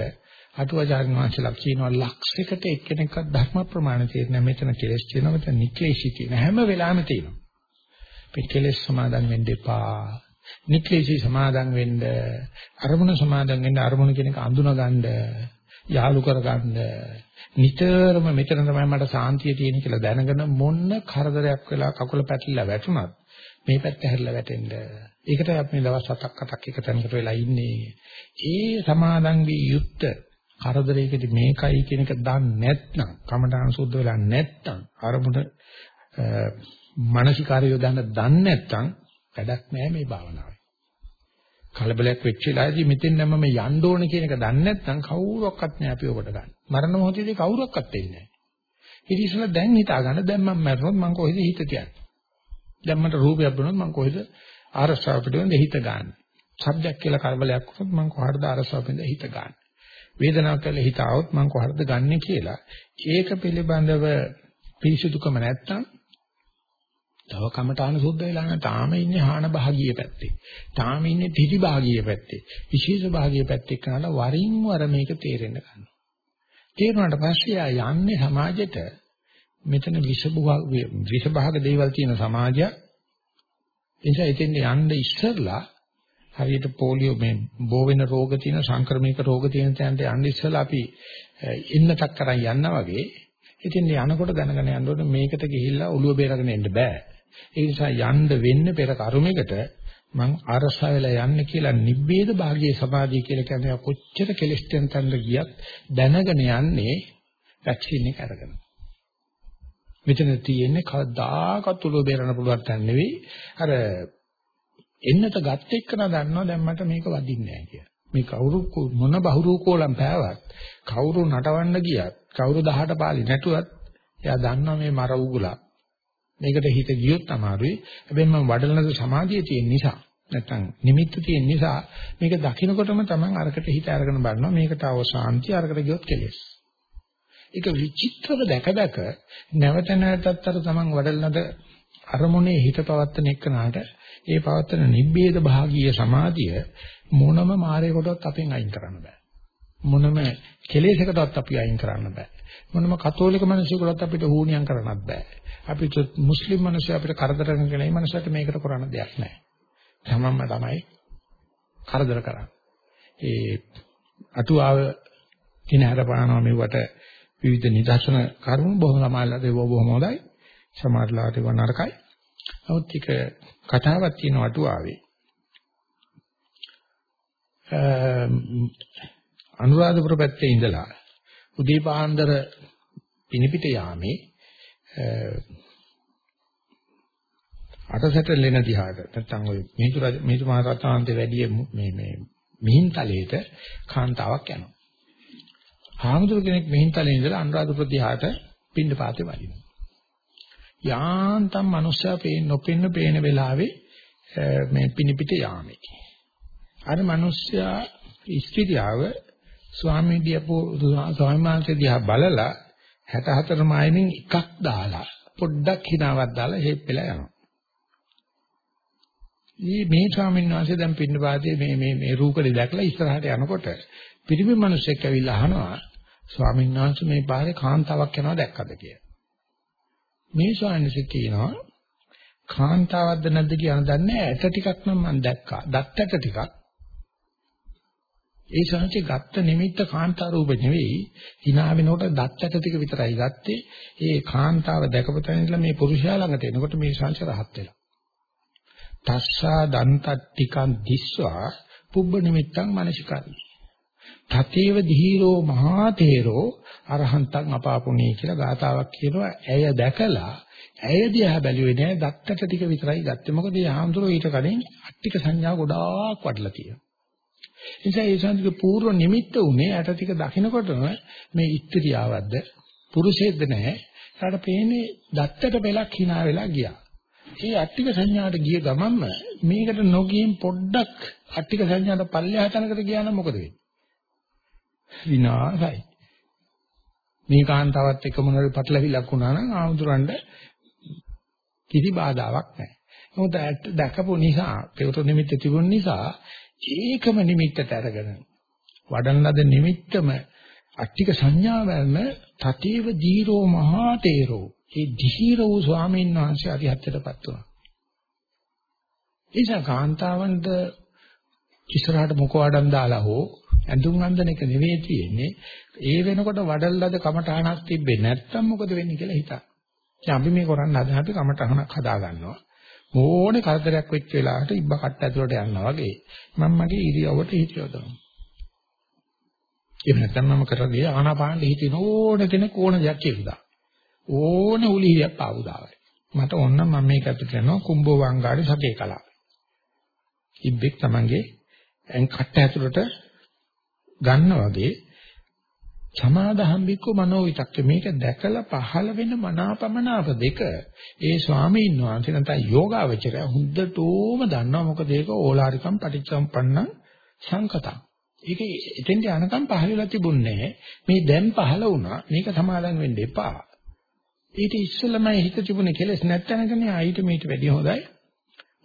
අටුවාචාර්ය වංශලා කියනවා ලක්ෂයකට එක්කෙනෙක්වත් ධර්ම ප්‍රමාණ තියෙන මෙතන කෙලස් තියෙනවා මෙතන නික්ලේශී තියෙන හැම වෙලාවෙම තියෙනවා. මේ කෙලස් සමාදන් වෙන්න එපා. නික්ලේශී සමාදන් වෙන්න අරමුණ සමාදන් වෙන්න අරමුණ කියන එක අඳුන ගන්න යාලු කරගන්න නිතරම මෙතන තමයි මට සාන්තිය තියෙන කියලා දැනගෙන මොන්න කරදරයක් වෙලා කකුල පැටලිලා වැටුණත් මේ පැත්ත හැරිලා වැටෙන්න. ඒකට අපි මේ දවස් 7ක් 8ක් එක තැනකට වෙලා ඉන්නේ. ඒ සමාදන් වී යුත්ත කරදරයකදී මේකයි කියන එක දන්නේ නැත්නම්, කමඨාන සුද්ධ වෙලා නැත්නම්, අරමුණ මානසිකාරය යොදන්න දන්නේ නැත්නම් වැඩක් නැහැ මේ භාවනාවේ. කලබලයක් වෙච්ච වෙලාවේදී මෙතෙන් නම් මම යන්න ඕන කියන එක දන්නේ නැත්නම් කවුරක්වත් නැහැ අපි ඔකට ගන්න. මරණ මොහොතේදී කවුරක්වත් එන්නේ නැහැ. ඉතින් ඉස්සෙල්ලා දැන් හිතා ගන්න දැන් මම මැරුණොත් මම කොහෙද හිත තියන්නේ? දැන් මට රූපයක් බලනොත් මම කොහෙද ආරස්සාව පිටවෙන්ද හිත ගන්න. සබ්ජෙක්ට් කියලා කලබලයක් වුණොත් මම කොහටද ආරස්සාව පිටවෙන්ද හිත ගන්න. වේදනාවක් කියලා හිත આવොත් මම කොහටද ගන්නෙ කියලා. ඒක පිළිබඳව පිරිසුදුකම නැත්තම් තව කමඨාන සුද්ධ වෙලා නැහැ. තාම ඉන්නේ හාන භාගීය පැත්තේ. තාම ඉන්නේ තිටි භාගීය පැත්තේ. විශේෂ භාගීය පැත්තේ කරලා වරින් වර මේක තේරෙන්න ගන්නවා. තේරුණාට පස්සේ ආ යන්නේ සමාජෙට මෙතන විෂභාග විෂභාග දේවල් තියෙන සමාජයක්. එනිසා එතෙන් යන්න ඉස්සරලා හරියට පොලියෝ මේ බෝ වෙන රෝග තියෙන සංක්‍රමණික රෝග තියෙන තැනට යන්න ඉස්සලා අපි එන්නටක් කරන් යනවා වගේ ඉතින් යනකොට දැනගෙන යන්න ඕනේ මේකට ගිහිල්ලා ඔළුව බේරගෙන එන්න බෑ. ඒ නිසා යන්න වෙන්නේ පෙර කර්මයකට මං අරසා වෙලා යන්නේ කියලා නිබ්බේද භාගයේ සමාධිය කියලා කියන්නේ කොච්චර කෙලස් තැන්තන්ද ගියත් දැනගෙන යන්නේ වැක්සින් එක අරගෙන. මෙතන තියෙන්නේ කවදාකවත් උළු බේරන්න පුළුවන් තැන නෙවෙයි. අර එන්නත ගත් එක්කන දන්නවා දැන් මට මේක වදින්නේ නැහැ කියලා. මේ කවුරු මොන බහුරු කෝලම් පෑවත් කවුරු නටවන්න ගියත් කවුරු 18 පාලි නැටුවත් එයා දන්නවා මේ මර උගුලා මේකට හිත ගියොත් අමාරුයි. හැබැයි මම වඩලනද සමාධිය තියෙන නිසා නැත්තම් නිමිත්ත තියෙන නිසා මේක දකින්නකොටම Taman අරකට හිත අරගෙන බලනවා මේකට ආව ශාන්තිය අරකට ගියොත් කෙලෙස්. ඒක විචිත්‍රව දැක දැක නැවත නැවතත් අර Taman වඩලනද අරමුණේ හිත පවත්තන එක්කනට ඒ පවත්තන නිබ්බේද භාගීය සමාධිය මොනම මායයකටවත් අපෙන් අයින් කරන්න බෑ. මොනම කෙලෙසකටවත් අපි අයින් කරන්න බෑ. මොනම කතෝලික මිනිසෙකුටවත් අපිට හුණියම් කරන්නත් බෑ. අපිට මුස්ලිම් මිනිස්සු අපිට කරදර කරන කෙනෙක් මිනිස්සුන්ට මේකට කරන්න දෙයක් නැහැ. තමන්ම තමයි කරදර කරන්නේ. ඒ අටුවාව කිනහර පානවා මෙවට විවිධ නිදර්ශන කරුණු බොහොම ළමාලා දේව බොහොම හොඳයි. සමහරලාට ඒවා නරකයි. නමුත් ටික කතාවක් තියෙන අටුවාවේ. අනුරාධපුර පැත්තේ ඉඳලා උදේ පාන්දර පිනිපිට යාමේ අටසැට ලෙන දිහාට නැත්තම් ওই මිහිඳු රජ මිහිඳු මහ රහතන්ගේ වැඩි මේ මේ මිහින්තලේට කාන්තාවක් යනවා. හාමුදුරු කෙනෙක් මිහින්තලේ ඉඳලා අනුරාධපුර දිහාට පින්න පාතේ වදිනවා. යාන්තම් මිනිස්සයා පේන නොපෙන්න පේන වෙලාවේ මේ පිනිපිට යාමේ. අර මිනිස්සයා ස්ත්‍රියව ස්වාමී දියපෝ ස්වාමී මාංශ දිහා බලලා 64 මායිමින් එකක් දාලා පොඩ්ඩක් හිනාවක් දාලා හේප්පෙලා යනවා. මේ මේ ස්වාමීන් වහන්සේ දැන් පින්නපාතේ මේ මේ මේ රූකඩේ දැකලා ඉස්සරහට යනකොට පිරිමි මිනිස්සෙක් ඇවිල්ලා අහනවා ස්වාමීන් වහන්සේ මේ පාරේ කාන්තාවක් යනවා දැක්කද කියලා. මේ ස්වාමීන් කියනවා කාන්තාවක්ද නැද්ද කියන දන්නේ ඇට ටිකක් නම් මම දැක්කා. දත් ඇට ටිකක්. ඒ ශාන්ති ගත්ත නිමිත්ත කාන්තා රූප නෙවෙයි hina වෙනකොට දත් ඇට ටික විතරයි ගත්තේ. ඒ කාන්තාව දැකපතන ඉඳලා මේ පුරුෂයා ළඟට එනකොට මේ ශාන්ති රහත් වෙලා. තස්සා දන්තට්ටිකං දිස්වා පුබ්බ නිමිත්තං මනසිකරි. තතේව ධීරෝ මහා තේරෝ අරහන්තං අපාපුණී කියලා ගාතාවක් කියනවා. ඇය දැකලා ඇය දිහා බැලුවේ නෑ දත්තට ටික විතරයි ගත්තේ. මොකද මේ ආම්දුරෝ ඊට කලින් අට්ටික සංඥා ගොඩාක් වඩලා තියෙනවා. නිසා ඒ සංසික පූර්ව නිමිත්ත උනේ ඇට ටික දකින්නකොටම මේ ඉත්‍ත්‍යාවද්ද පුරුෂයෙක්ද නැහැ. ඒකට පේන්නේ දත්තට පෙලක් hina වෙලා ගියා. ඒ අට්ටික සංඥාට ගිය ගමන්ම මේකට නොගියෙන් පොඩ්ඩක් අට්ටික සංඥාට පල්ලෙහා තැනකට ගියා නම් මොකද වෙන්නේ? විනාශයි. මේ කාන්තාවත් එක්ක මොනවාරි පටලවිලක් වුණා නම් ආමුදුරන්ට කිසි බාධාවක් නැහැ. මොකද දැකපු නිසා, පෙරට නිමිත්ත තිබුණ නිසා ඒකම නිමිත්තට අරගෙන වඩන ලද නිමිත්තම අට්ටික සංඥාවල්ම තතේව දීරෝ මහා තේරෝ ඒ ධීර වූ ස්වාමීන් වහන්සේ අරිහත්ත්වයටපත් වුණා. ඒසම කාන්තාවන්ට ඉස්සරහට මොකවඩම් දාලා හෝ ඇඳුම් අඳින එක නෙවෙයි තියෙන්නේ. ඒ වෙනකොට වඩල්ලාද කමටහනක් තිබ්බේ නැත්තම් මොකද වෙන්නේ කියලා හිතා. දැන් අපි මේ කරන්න හදන අපි කමටහනක් හදා ගන්නවා. ඕනේ කරදරයක් වෙච්ච වෙලාවට ඉබ්බ කට්ට ඇතුලට යනවා වගේ මම මගේ ඉරියව්වට හිතියොදනවා. එහෙම නැත්නම් මම කරන්නේ ආනාපානෙ හිතින ඕන කෙනෙක් ඕන දෙයක් කියලා. ඕන උලිහියක් පාවුදාවයි. මට ඕන මම මේක අතට යනවා කුම්භෝ වංගාරි සකේ කලාව. ඉබ්බෙක් Tamange ඇන් කට්ට ඇතුළට ගන්න වගේ සමාදහම් බික්කෝ මනෝ විතක්ක මේක දැකලා පහළ වෙන මනාපමනාප දෙක ඒ ස්වාමීන් වහන්සේ නැත්නම් යෝගාවචරය හුද්දටෝම දන්නවා මොකද ඒක ඕලාරිකම් පටිච්චසම්පන්න සංකතං. ඒක එතෙන්ට යනකම් පහළ වෙලා තිබුණේ මේ දැන් පහළ වුණා. මේක සමාදන් වෙන්න එපා. ඊට ඉස්සෙල්ලමයි හිත තිබුණේ කෙලස් නැත්තනකනේ ආයිට මේට වැඩිය හොඳයි.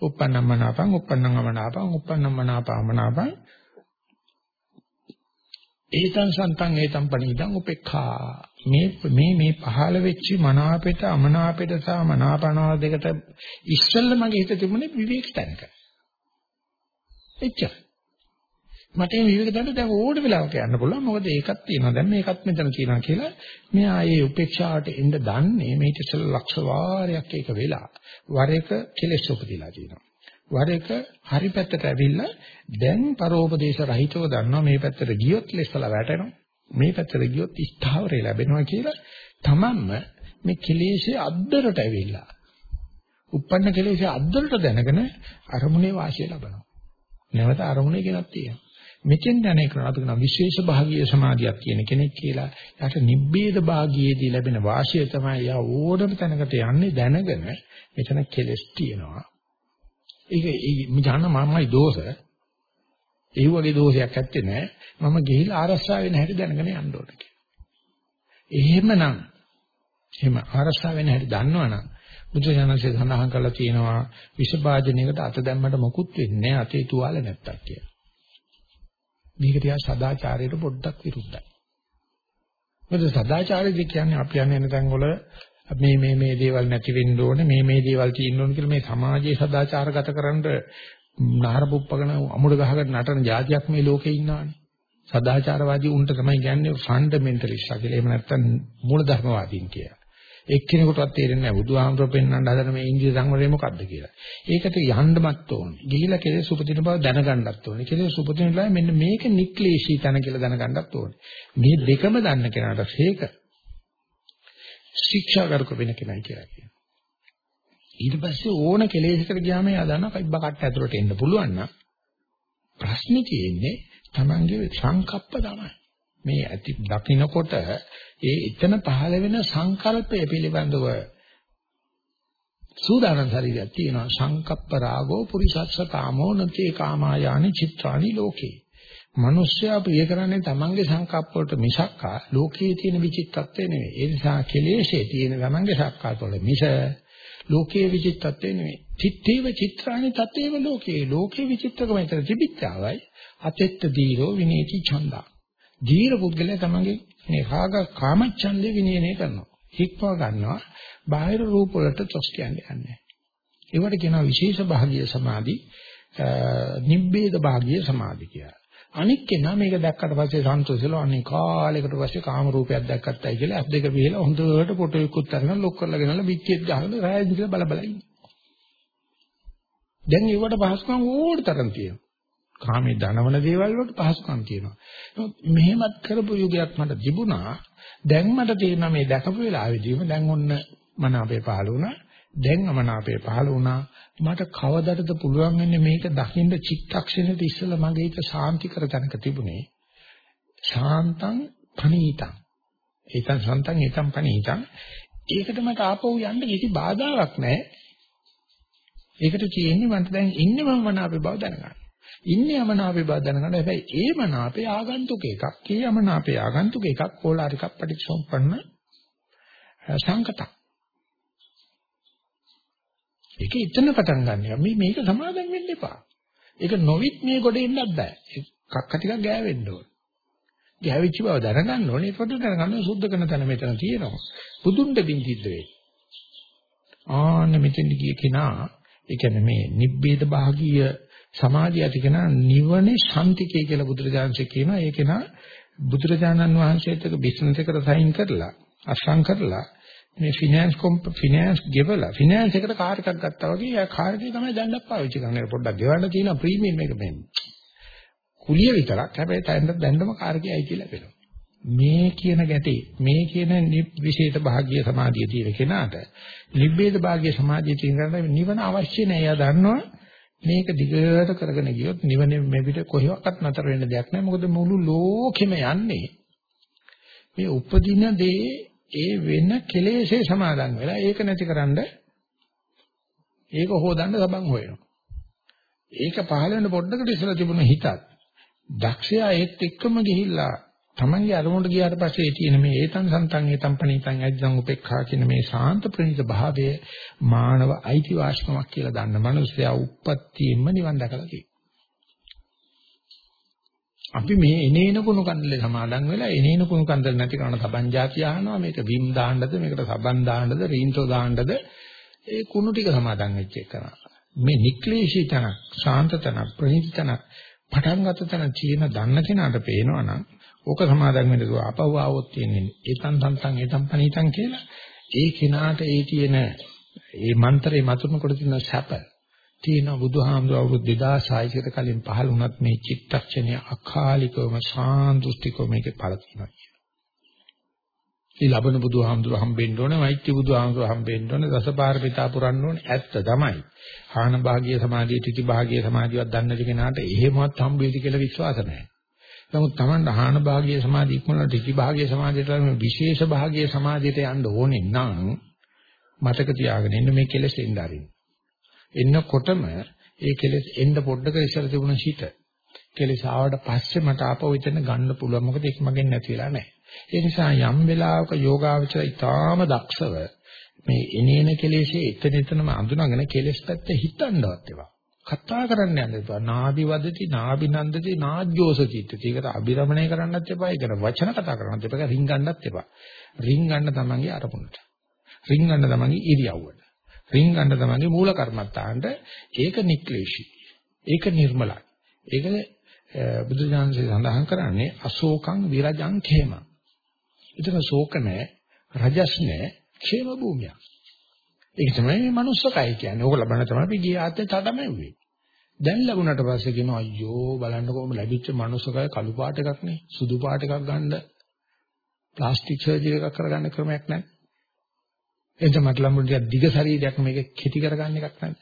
uppannammanapam uppannammanapam uppannammanapammanapam ඒතං සන්තං ඒතං පණීතං උපේක්ඛා. මේ මේ මේ පහළ වෙච්ච මනාපෙට අමනාපෙට සහ මනාපනාව දෙකට ඉස්සෙල්ල මගේ හිත තිබුණේ විවේක තැනක. එච්චර මට මේ විවේක තැනට දැන් ඕන වෙලාවක යන්න පුළුවන්. මොකද ඒකක් තියෙනවා. දැන් මේකත් මෙතන තියෙනවා කියලා මෙයා ඒ උපේක්ෂාවට එන්න දන්නේ. මේ ඉතිසල ලක්ෂ වාරයක් ඒක වෙලා. වර එක කෙලෙස් උපදිලා තියෙනවා. වර එක හරි පැත්තට ඇවිල්ලා දැන් පරෝපදේශ රහිතව දන්නවා මේ පැත්තට ගියොත් ලෙස්සලා වැටෙනවා මේ පැත්තට ගියොත් ස්ථාවරය ලැබෙනවා කියලා තමන්ම මේ කෙලෙස්ේ අද්දරට ඇවිල්ලා උප්පන්න කෙලෙස්ේ අද්දරට දැනගෙන අරමුණේ වාසිය ලබනවා නැවත අරමුණේ ගෙනත් තියෙනවා මෙතෙන් දැන එක අපි කියන විශේෂ භාගීය සමාධියක් කියන කෙනෙක් කියලා. යාට නිබ්බේද භාගියේදී ලැබෙන වාසිය තමයි යා ඕනම තැනකට යන්නේ දැනගෙන මෙතන කෙලස් තියෙනවා. ඒක ජාන මමයි දෝෂ. ඒ වගේ දෝෂයක් ඇත්තේ නැහැ. මම ගිහිලා ආරස්සා වෙන හැටි දැනගෙන යන්න ඕන කියලා. එහෙමනම් එහෙම ආරස්සා වෙන හැටි දන්නවනම් බුදුසසුනේ සඳහන් කරලා තියෙනවා විෂභාජනයකට අත දැම්මට මොකුත් වෙන්නේ නැහැ අතේ තුවාල නැත්තක් කියලා. මේක ටිකක් සදාචාරයට පොඩ්ඩක් විරුද්ධයි. මොකද සදාචාරය කියන්නේ අපි යන්නේ නැතන් වල මේ මේ මේ දේවල් නැති වෙන්න ඕනේ මේ මේ දේවල් තියෙන්න ඕනේ කියලා මේ සමාජයේ සදාචාරගත කරන්න නහර පුප්පගෙන අමුඩ ගහකට නටන જાතියක් මේ ලෝකේ ඉන්නවානේ. සදාචාරවාදී උන්ට තමයි කියන්නේ ෆන්ඩමෙන්ටලිස්ට් කියලා. එහෙම නැත්නම් මූලධර්මවාදීන් කියලා. එක්කෙනෙකුටවත් තේරෙන්නේ නැහැ බුදුහාමුදුරුවෝ පෙන්වන්න හදන මේ ඉන්ද්‍රිය සංවරය මොකක්ද කියලා. ඒකට යන්නමත් ඕනේ. ගිහිලා කෙලෙස් උපදින බව දැනගන්නත් ඕනේ. කෙලෙස් උපදින වෙලාවේ මෙන්න මේක නික්ලේශී තන කියලා දැනගන්නත් ඕනේ. මේ දෙකම දන්න කෙනාට හේක ශික්ෂාගරුක වෙන කෙනයි කියලා කියනවා. ඊට පස්සේ ඕන කෙලෙසකට ගියාම එයා දන්නවා කයිබ්බ කට්ට ඇතුලට එන්න පුළුවන් නම් ප්‍රශ්නේ තියෙන්නේ Tamange සංකප්ප තමයි. මේ ඇති දකින්නකොට ඒ එතන පහළ වෙන සංකල්පය පිළිබඳව සූදානම් ශරීරයක් තියෙනවා සංකප්ප රාගෝ පුරිසස්ස කාමෝ නතේ කාමායානි චිත්‍රානි ලෝකේ මිනිස්සයා ප්‍රිය කරන්නේ තමන්ගේ සංකප්ප වලට මිසක්කා ලෝකයේ තියෙන විචිත්තත්වය නෙවෙයි ඒ නිසා කෙලෙෂේ තියෙන තමන්ගේ සංකල්ප වල මිස ලෝකයේ විචිත්තත්වය නෙවෙයි චිත්තේව චිත්‍රානි තතේව ලෝකේ ලෝකේ විචිත්තකම විතර තිබිච්චාවයි අතෙත්ත දීරෝ විනේති ඡන්දා දීර පුද්ගලයා තමන්ගේ මේ රාග කාමච්ඡන්දේ විනයනය කරනවා. හික්මව ගන්නවා. බාහිර රූප වලට තොස් කියන්නේ නැහැ. ඒවට කියනවා විශේෂ භාගීය සමාධි, නිබ්බේද භාගීය සමාධි කියලා. අනික් කෙනා මේක දැක්කට පස්සේ සන්තෝෂෙල අනේ කාලයකට පස්සේ කාම රූපයක් දැක්කත්තයි කියලා ඇස් දෙක පිහලා හොඳට ෆොටෝ එකකුත් අරගෙන ලොක් කරලා ගෙනල්ලා පිටියෙත් ගහගෙන රායදි කියලා බල බල ඉන්නේ. දැන් ඒවට පහසුකම් ඕන තරම් තියෙනවා. කාමයේ ධනවන දේවල් වලට පහසුකම් තියෙනවා. මෙහෙමත් කරපු යුගයක් මට තිබුණා. දැන් මට තේරෙනවා මේ දැකපු වෙලාවෙදීම දැන් ඔන්න මන අපේ පහළ වුණා. දැන් මන අපේ පහළ වුණා. මට කවදටද පුළුවන් වෙන්නේ මේක දකින්න චිත්තක්ෂණෙට ඉස්සෙල්ලා මගේ හිත සාන්ති කර තැනක තිබුණේ. ශාන්තං පනීතං. ඒකන් සන්තං ඒකම් පනීතං. ඒකට මට ආපහු යන්න කිසි බාධාවක් නැහැ. ඒකට කියන්නේ මන්ට දැන් ඉන්නේ මම මන අපේ බව දැනගන්න. ඉන්නේ යමනාපේ බව දැනගන්න. හැබැයි ඒ මනාපේ ආගන්තුක එකක්. ඒ යමනාපේ ආගන්තුක එකක් කෝලාරිකක් පටිච්චසමුප්පන්න සංකතක්. ඒක ඉතන පටන් ගන්නවා. මේ මේක සමාදම් වෙන්න එපා. ඒක නොවිත් මේ ගොඩ එන්නත් බෑ. කක්ක ටිකක් ගෑවෙන්න ඕන. ගෑවිච්ච බව දැනගන්න ඕනේ. ඒකට දැනගන්න සුද්ධ කරන තැන මෙතන තියෙනවා. බුදුන්ට බින්දිද්ද වෙයි. ආන්න මෙතෙන් ගිය කෙනා ඒ කියන්නේ මේ නිබ්බේද භාගීය සමාධිය ඇති කෙනා නිවනේ ශාන්තිකය කියලා බුදුරජාණන්සේ කියනවා. ඒක නා බුදුරජාණන් වහන්සේත් එක්ක බිස්නස් එකට සයින් කරලා අස්සම් කරලා මේ ෆිනෑන්ස් කොම්ප ෆිනෑන්ස් ගෙවලා ෆිනෑන්ස් එකට කාර් එකක් ගත්තා වගේ යා කාර් එකේ තමයි දැන්නක් පාවිච්චි කරන්නේ. පොඩ්ඩක් ගෙවන්න තියෙන ප්‍රීමියම් එක මේ කුලිය විතරක්. හැබැයි තැන්න දැන්නම කාර් එකයි කියලා වෙනවා. මේ කියන ගැටේ මේ කියන විශේෂ භාග්‍ය සමාධිය තියෙන කෙනාට නිබ්බේද භාග්‍ය සමාධිය තියෙන කෙනාට නිවන අවශ්‍ය නැහැ. එයා දන්නවා මේක දිගට කරගෙන ගියොත් නිවනේ මේ පිට කොහෙවත් නතර වෙන්න දෙයක් නැහැ. මොකද මුළු ලෝකෙම යන්නේ මේ උපදින දේ ඒ වෙන කෙලෙසේ සමාදන් වෙලා ඒක නැතිකරන්න ඒක හොදන්න සබන් හොයනවා. ඒක පහළ වෙන පොඩ්ඩකට ඉස්සලා තිබුණ හිතත් දක්ෂයා ඒත් එක්කම ගිහිල්ලා තමන්ගේ අරමුණට ගියාට පස්සේ ඒ තියෙන මේ ඒතං සන්තං ඒතං පණිතං අජ්ජං උපේක්ඛා කියන මේ සාන්ත ප්‍රණීත භාවය මානව අයිතිවාසිකමක් කියලා දන්න මනුස්සයා උප්පත්තියෙම නිවන් දැකලා තියෙනවා. අපි මේ එනේන කුණු කන්දලේ සමාදන් වෙලා එනේන කුණු කන්දල නැති කරන සබන් જાති අහනවා මේක විම් දාන්නද මේකට සබන් දාන්නද රීන්තෝ දාන්නද? ඒ කුණු ටික සමාදන් වෙච්ච එක මේ නික්ලේශී තනක් ශාන්ත තනක් ප්‍රණීත තනක් පටන් ගත තන චීන දන්න කෙනාට පේනවනම් ඕක සමාදන් වෙන්න දුව අපව ආවොත් තියෙන්නේ ඒතන් තන්තන් ඒතන් පණීතන් කියලා. ඒ කෙනාට ඒ තියෙන ඒ මන්ත්‍රේ මතුරුන කොට තියෙන සැප තියෙන බුදුහාමුදුර අවුරුදු 2600කට කලින් පහළ වුණත් මේ චිත්තක්ෂණය අකාලිකවම සාන්දෘෂ්ටිකව මේකේ පළ තියෙනවා කියලා. ලබන බුදුහාමුදුර හම්බෙන්න ඕනේ, මෛත්‍රී බුදුහාමුදුර හම්බෙන්න ඕනේ, දසපාරමිතා පුරන්න ඕනේ. ඇත්ත තමයි. හාන භාගීය සමාධිය, ත්‍ිති භාගීය සමාධියවත් දන්නේ නැති කෙනාට එහෙමවත් හම්බෙයිද කියලා විශ්වාස නැහැ. නමුත් Taman ආහන භාගීය සමාධිය ඉක්මනට ත්‍ිති භාගීය සමාධියට මේ විශේෂ භාගීය සමාධියට යන්න ඕනේ නම් මතක තියාගෙන ඉන්න මේ කෙලෙස් එන්න ආරින්න. එන්නකොටම ඒ කෙලෙස් එන්න පොඩ්ඩක ඉස්සර තිබුණ හිත කෙලෙස් ආවට පස්සේ මට ආපහු එතන ගන්න පුළුවන් මොකද ඒක මගෙන් නැති වෙලා නැහැ. ඒ නිසා යම් වෙලාවක යෝගාවචර ඊටාම දක්ෂව මේ එනේන කෙලෙසේ එතන එතනම අඳුනගෙන කෙලෙස් පැත්ත හිතන්නවත් ඒවා. කතා කරන්න යන්න එපා. නාදි වදති, නාබිනන්දති, නාජ්ජෝස චිත්තති. ඒකට අභිරමණය කරන්නත් එපා. ඒකට වචන කතා කරන්නත් එපා. රින් ගන්නත් එපා. රින් ගන්න තමන්ගේ අරමුණට. රින් ගන්න තමන්ගේ ඉරියව්වට. රින් ගන්න තමන්ගේ මූල කර්මත්තාන්ට ඒක නික්ලේශී. ඒක නිර්මලයි. ඒක බුදු දානසේ සඳහන් කරන්නේ අශෝකං විරජං khema. එතන ශෝක නැහැ, රජස් නැහැ, ക്ഷേම භූමියක්. ඒක තමයි මේ manussකය කියන්නේ. ඕක ලබන්න තමයි අපි ගිය ආත්තේ තඩමැව්වේ. දැන් ලැබුණට පස්සේ කියනවා අයියෝ බලන්න කොහොම ලැබිච්ච manussකය කළු පාට එකක් නේ. සුදු පාට එකක් ගන්න ප්ලාස්ටික් සර්ජරි එකක් කරගන්න ක්‍රමයක් නැහැ. එතන මට ලම්බුන ටික දිග ශරීරයක් මේක කෙටි කරගන්න එකක් නැහැ.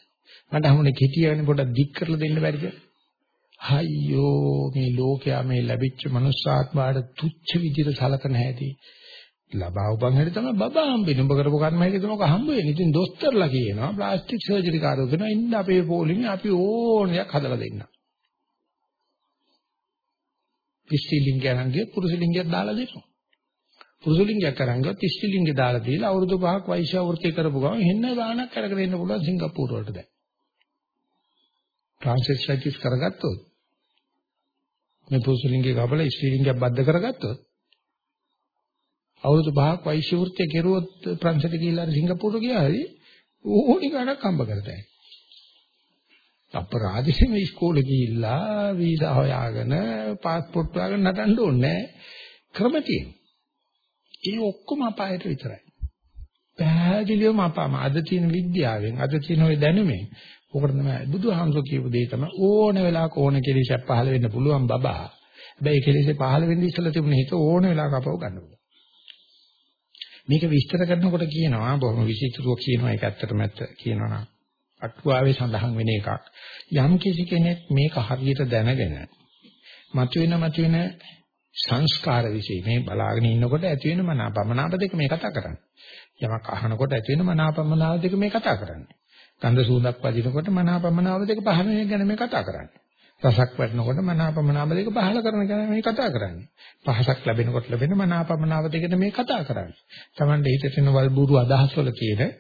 මට හමුනේ කෙටි යන්නේ පොඩ්ඩක් දික් කරලා දෙන්න බැරිද? අයියෝ මේ ලෝකයා මේ ලැබිච්ච මනුස්සාත්මාට තුච්ච විදිහට සලකන හැටි ලබා උපන් හැටි තමයි බබා හම්බෙන්නේ. උඹ කරපු කර්ම හැටි තමයි හම්බ වෙන්නේ. ඉතින් දොස්තරලා කියනවා ප්ලාස්ටික් සර්ජරි කාරෝ දෙනවා ඉන්න අපේ පොලිමේ අපි ඕනයක් හදලා දෙන්න. ස්ත්‍රීලිංගයන්ගේ පුරුෂලිංගයක් දාලා දෙනවා. පුරුෂලිංගයක් කරංගුවත් ස්ත්‍රීලිංගේ දාලා දීලා අවුරුදු 5ක් වෛශ්‍ය වෘත්ති කරපු ගමන් හෙන්න ගාණක් අරගෙන එන්න පුළුවන් සිංගප්පූර වලට දැන්. ට්‍රාන්ස්ලේට් කරගත්තොත් මේ පුරුෂලිංගේ කපල ස්ත්‍රීලිංගයක් බද්ධ කරගත්තොත් අවුරුදු 5ක් වෛශ්‍ය වෘත්තිය කෙරුවොත් ප්‍රංශයට ගිහිල්ලා සිංගප්පූරු ගියාදී ඕනි ගණක් හම්බ කරතයි. අපරාධෙම ඉස්කෝලේ ගිහිල්ලා වීසා හොයාගෙන පාස්පෝර්ට් හොයාගෙන නටන්න ඕනේ ක්‍රම තියෙනවා. ඒ ඔක්කොම අපායට විතරයි. පැහැදිලිවම අපාම අද තියෙන විද්‍යාවෙන් අද තියෙන ওই දැනුමෙන් ඔකට තමයි බුදුහාමුදුරුවෝ කියපු දේ තමයි ඕන වෙලාවක ඕන කෙලෙසක් පහළ වෙන්න පුළුවන් බබා. හැබැයි කෙලෙසේ පහළ වෙන්න ඉස්සලා තිබුණ හිත ඕන වෙලාවක අපව ගන්න පුළුවන්. මේක විස්තර කරනකොට කියනවා බොහොම විචිත්‍රව කියනවා ඒක ඇත්තටම ඇත්ත කියනවා නම් අටුවාවේ සඳහන් වෙන එකක්. යම් කිසි කෙනෙක් මේක හරියට දැනගෙන මතුවෙන මතුවෙන සංස්කාර વિશે මේ බලාගෙන ඉන්නකොට ඇති වෙන මනාපමනාප දෙක මේ කතා කරන්නේ. යමක් අහනකොට ඇති වෙන මනාපමනාප දෙක මේ කතා කරන්නේ. ගන්ධ සූඳක් වදිනකොට මනාපමනාප දෙක පහළ වෙන ගැන මේ කතා කරන්නේ. රසක් වැටෙනකොට මනාපමනාප දෙක පහළ කරන ගැන මේ කතා කරන්නේ. පහසක් ලැබෙනකොට ලැබෙන මනාපමනාප දෙකට මේ කතා කරන්නේ. Tamande හිතේ තියෙන වල්බුරු අදහස් වල තියෙන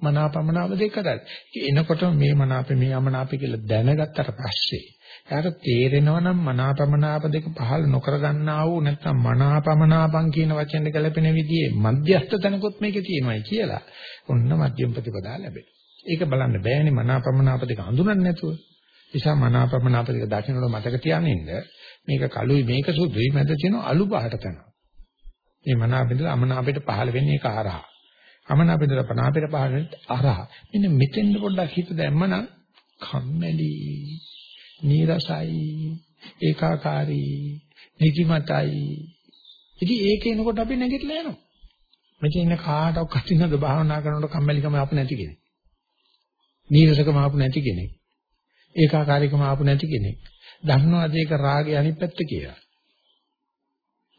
මනාපමනාප දෙක කතායි. එනකොට මේ මනාපේ මේ අමනාපේ කියලා දැනගත්තට පස්සේ එයාට තේරෙනවා නම් මනාපමනාප දෙක පහළ නොකර ගන්නා වූ නැත්නම් මනාපමනාපං කියන වචෙන් ගැලපෙන විදිහේ මධ්‍යස්ථ තැනකොත් මේකේ තියෙනවායි කියලා. ඔන්න මධ්‍යම ප්‍රතිපදා ලැබෙනවා. ඒක බලන්න බෑනේ මනාපමනාප දෙක හඳුනන්නේ නැතුව. නිසා මනාපමනාප දෙක දකින්නකොට මතක තියානින්න මේක කළුයි මේක සුදුයි මැද තියෙන අලු පාට තන. මේ මනාපෙන්ද අමනාපෙට පහළ වෙන්නේ ඒක ආරහා. අමනාපෙන්ද පනාපෙට පහළ වෙන්නේ ආරහා. මෙන්න මෙතෙන්ද පොඩ්ඩක් හිත දැම්මනම් කම්මැලි, නීරසයි, ඒකාකාරී, නිදිමතයි. ඉතින් ඒක එනකොට අපි නැගිටලා යනවා. මෙතන ඉන්න කාටවත් කටිනද භාවනා කරනකොට කම්මැලිකම ආපු නැති කෙනෙක්. නීරසකම ආපු නැති කෙනෙක්. ඒකාකාරීකම ආපු නැති කෙනෙක්. දන්නවාද ඒක රාගේ අනිත් පැත්ත කියලා.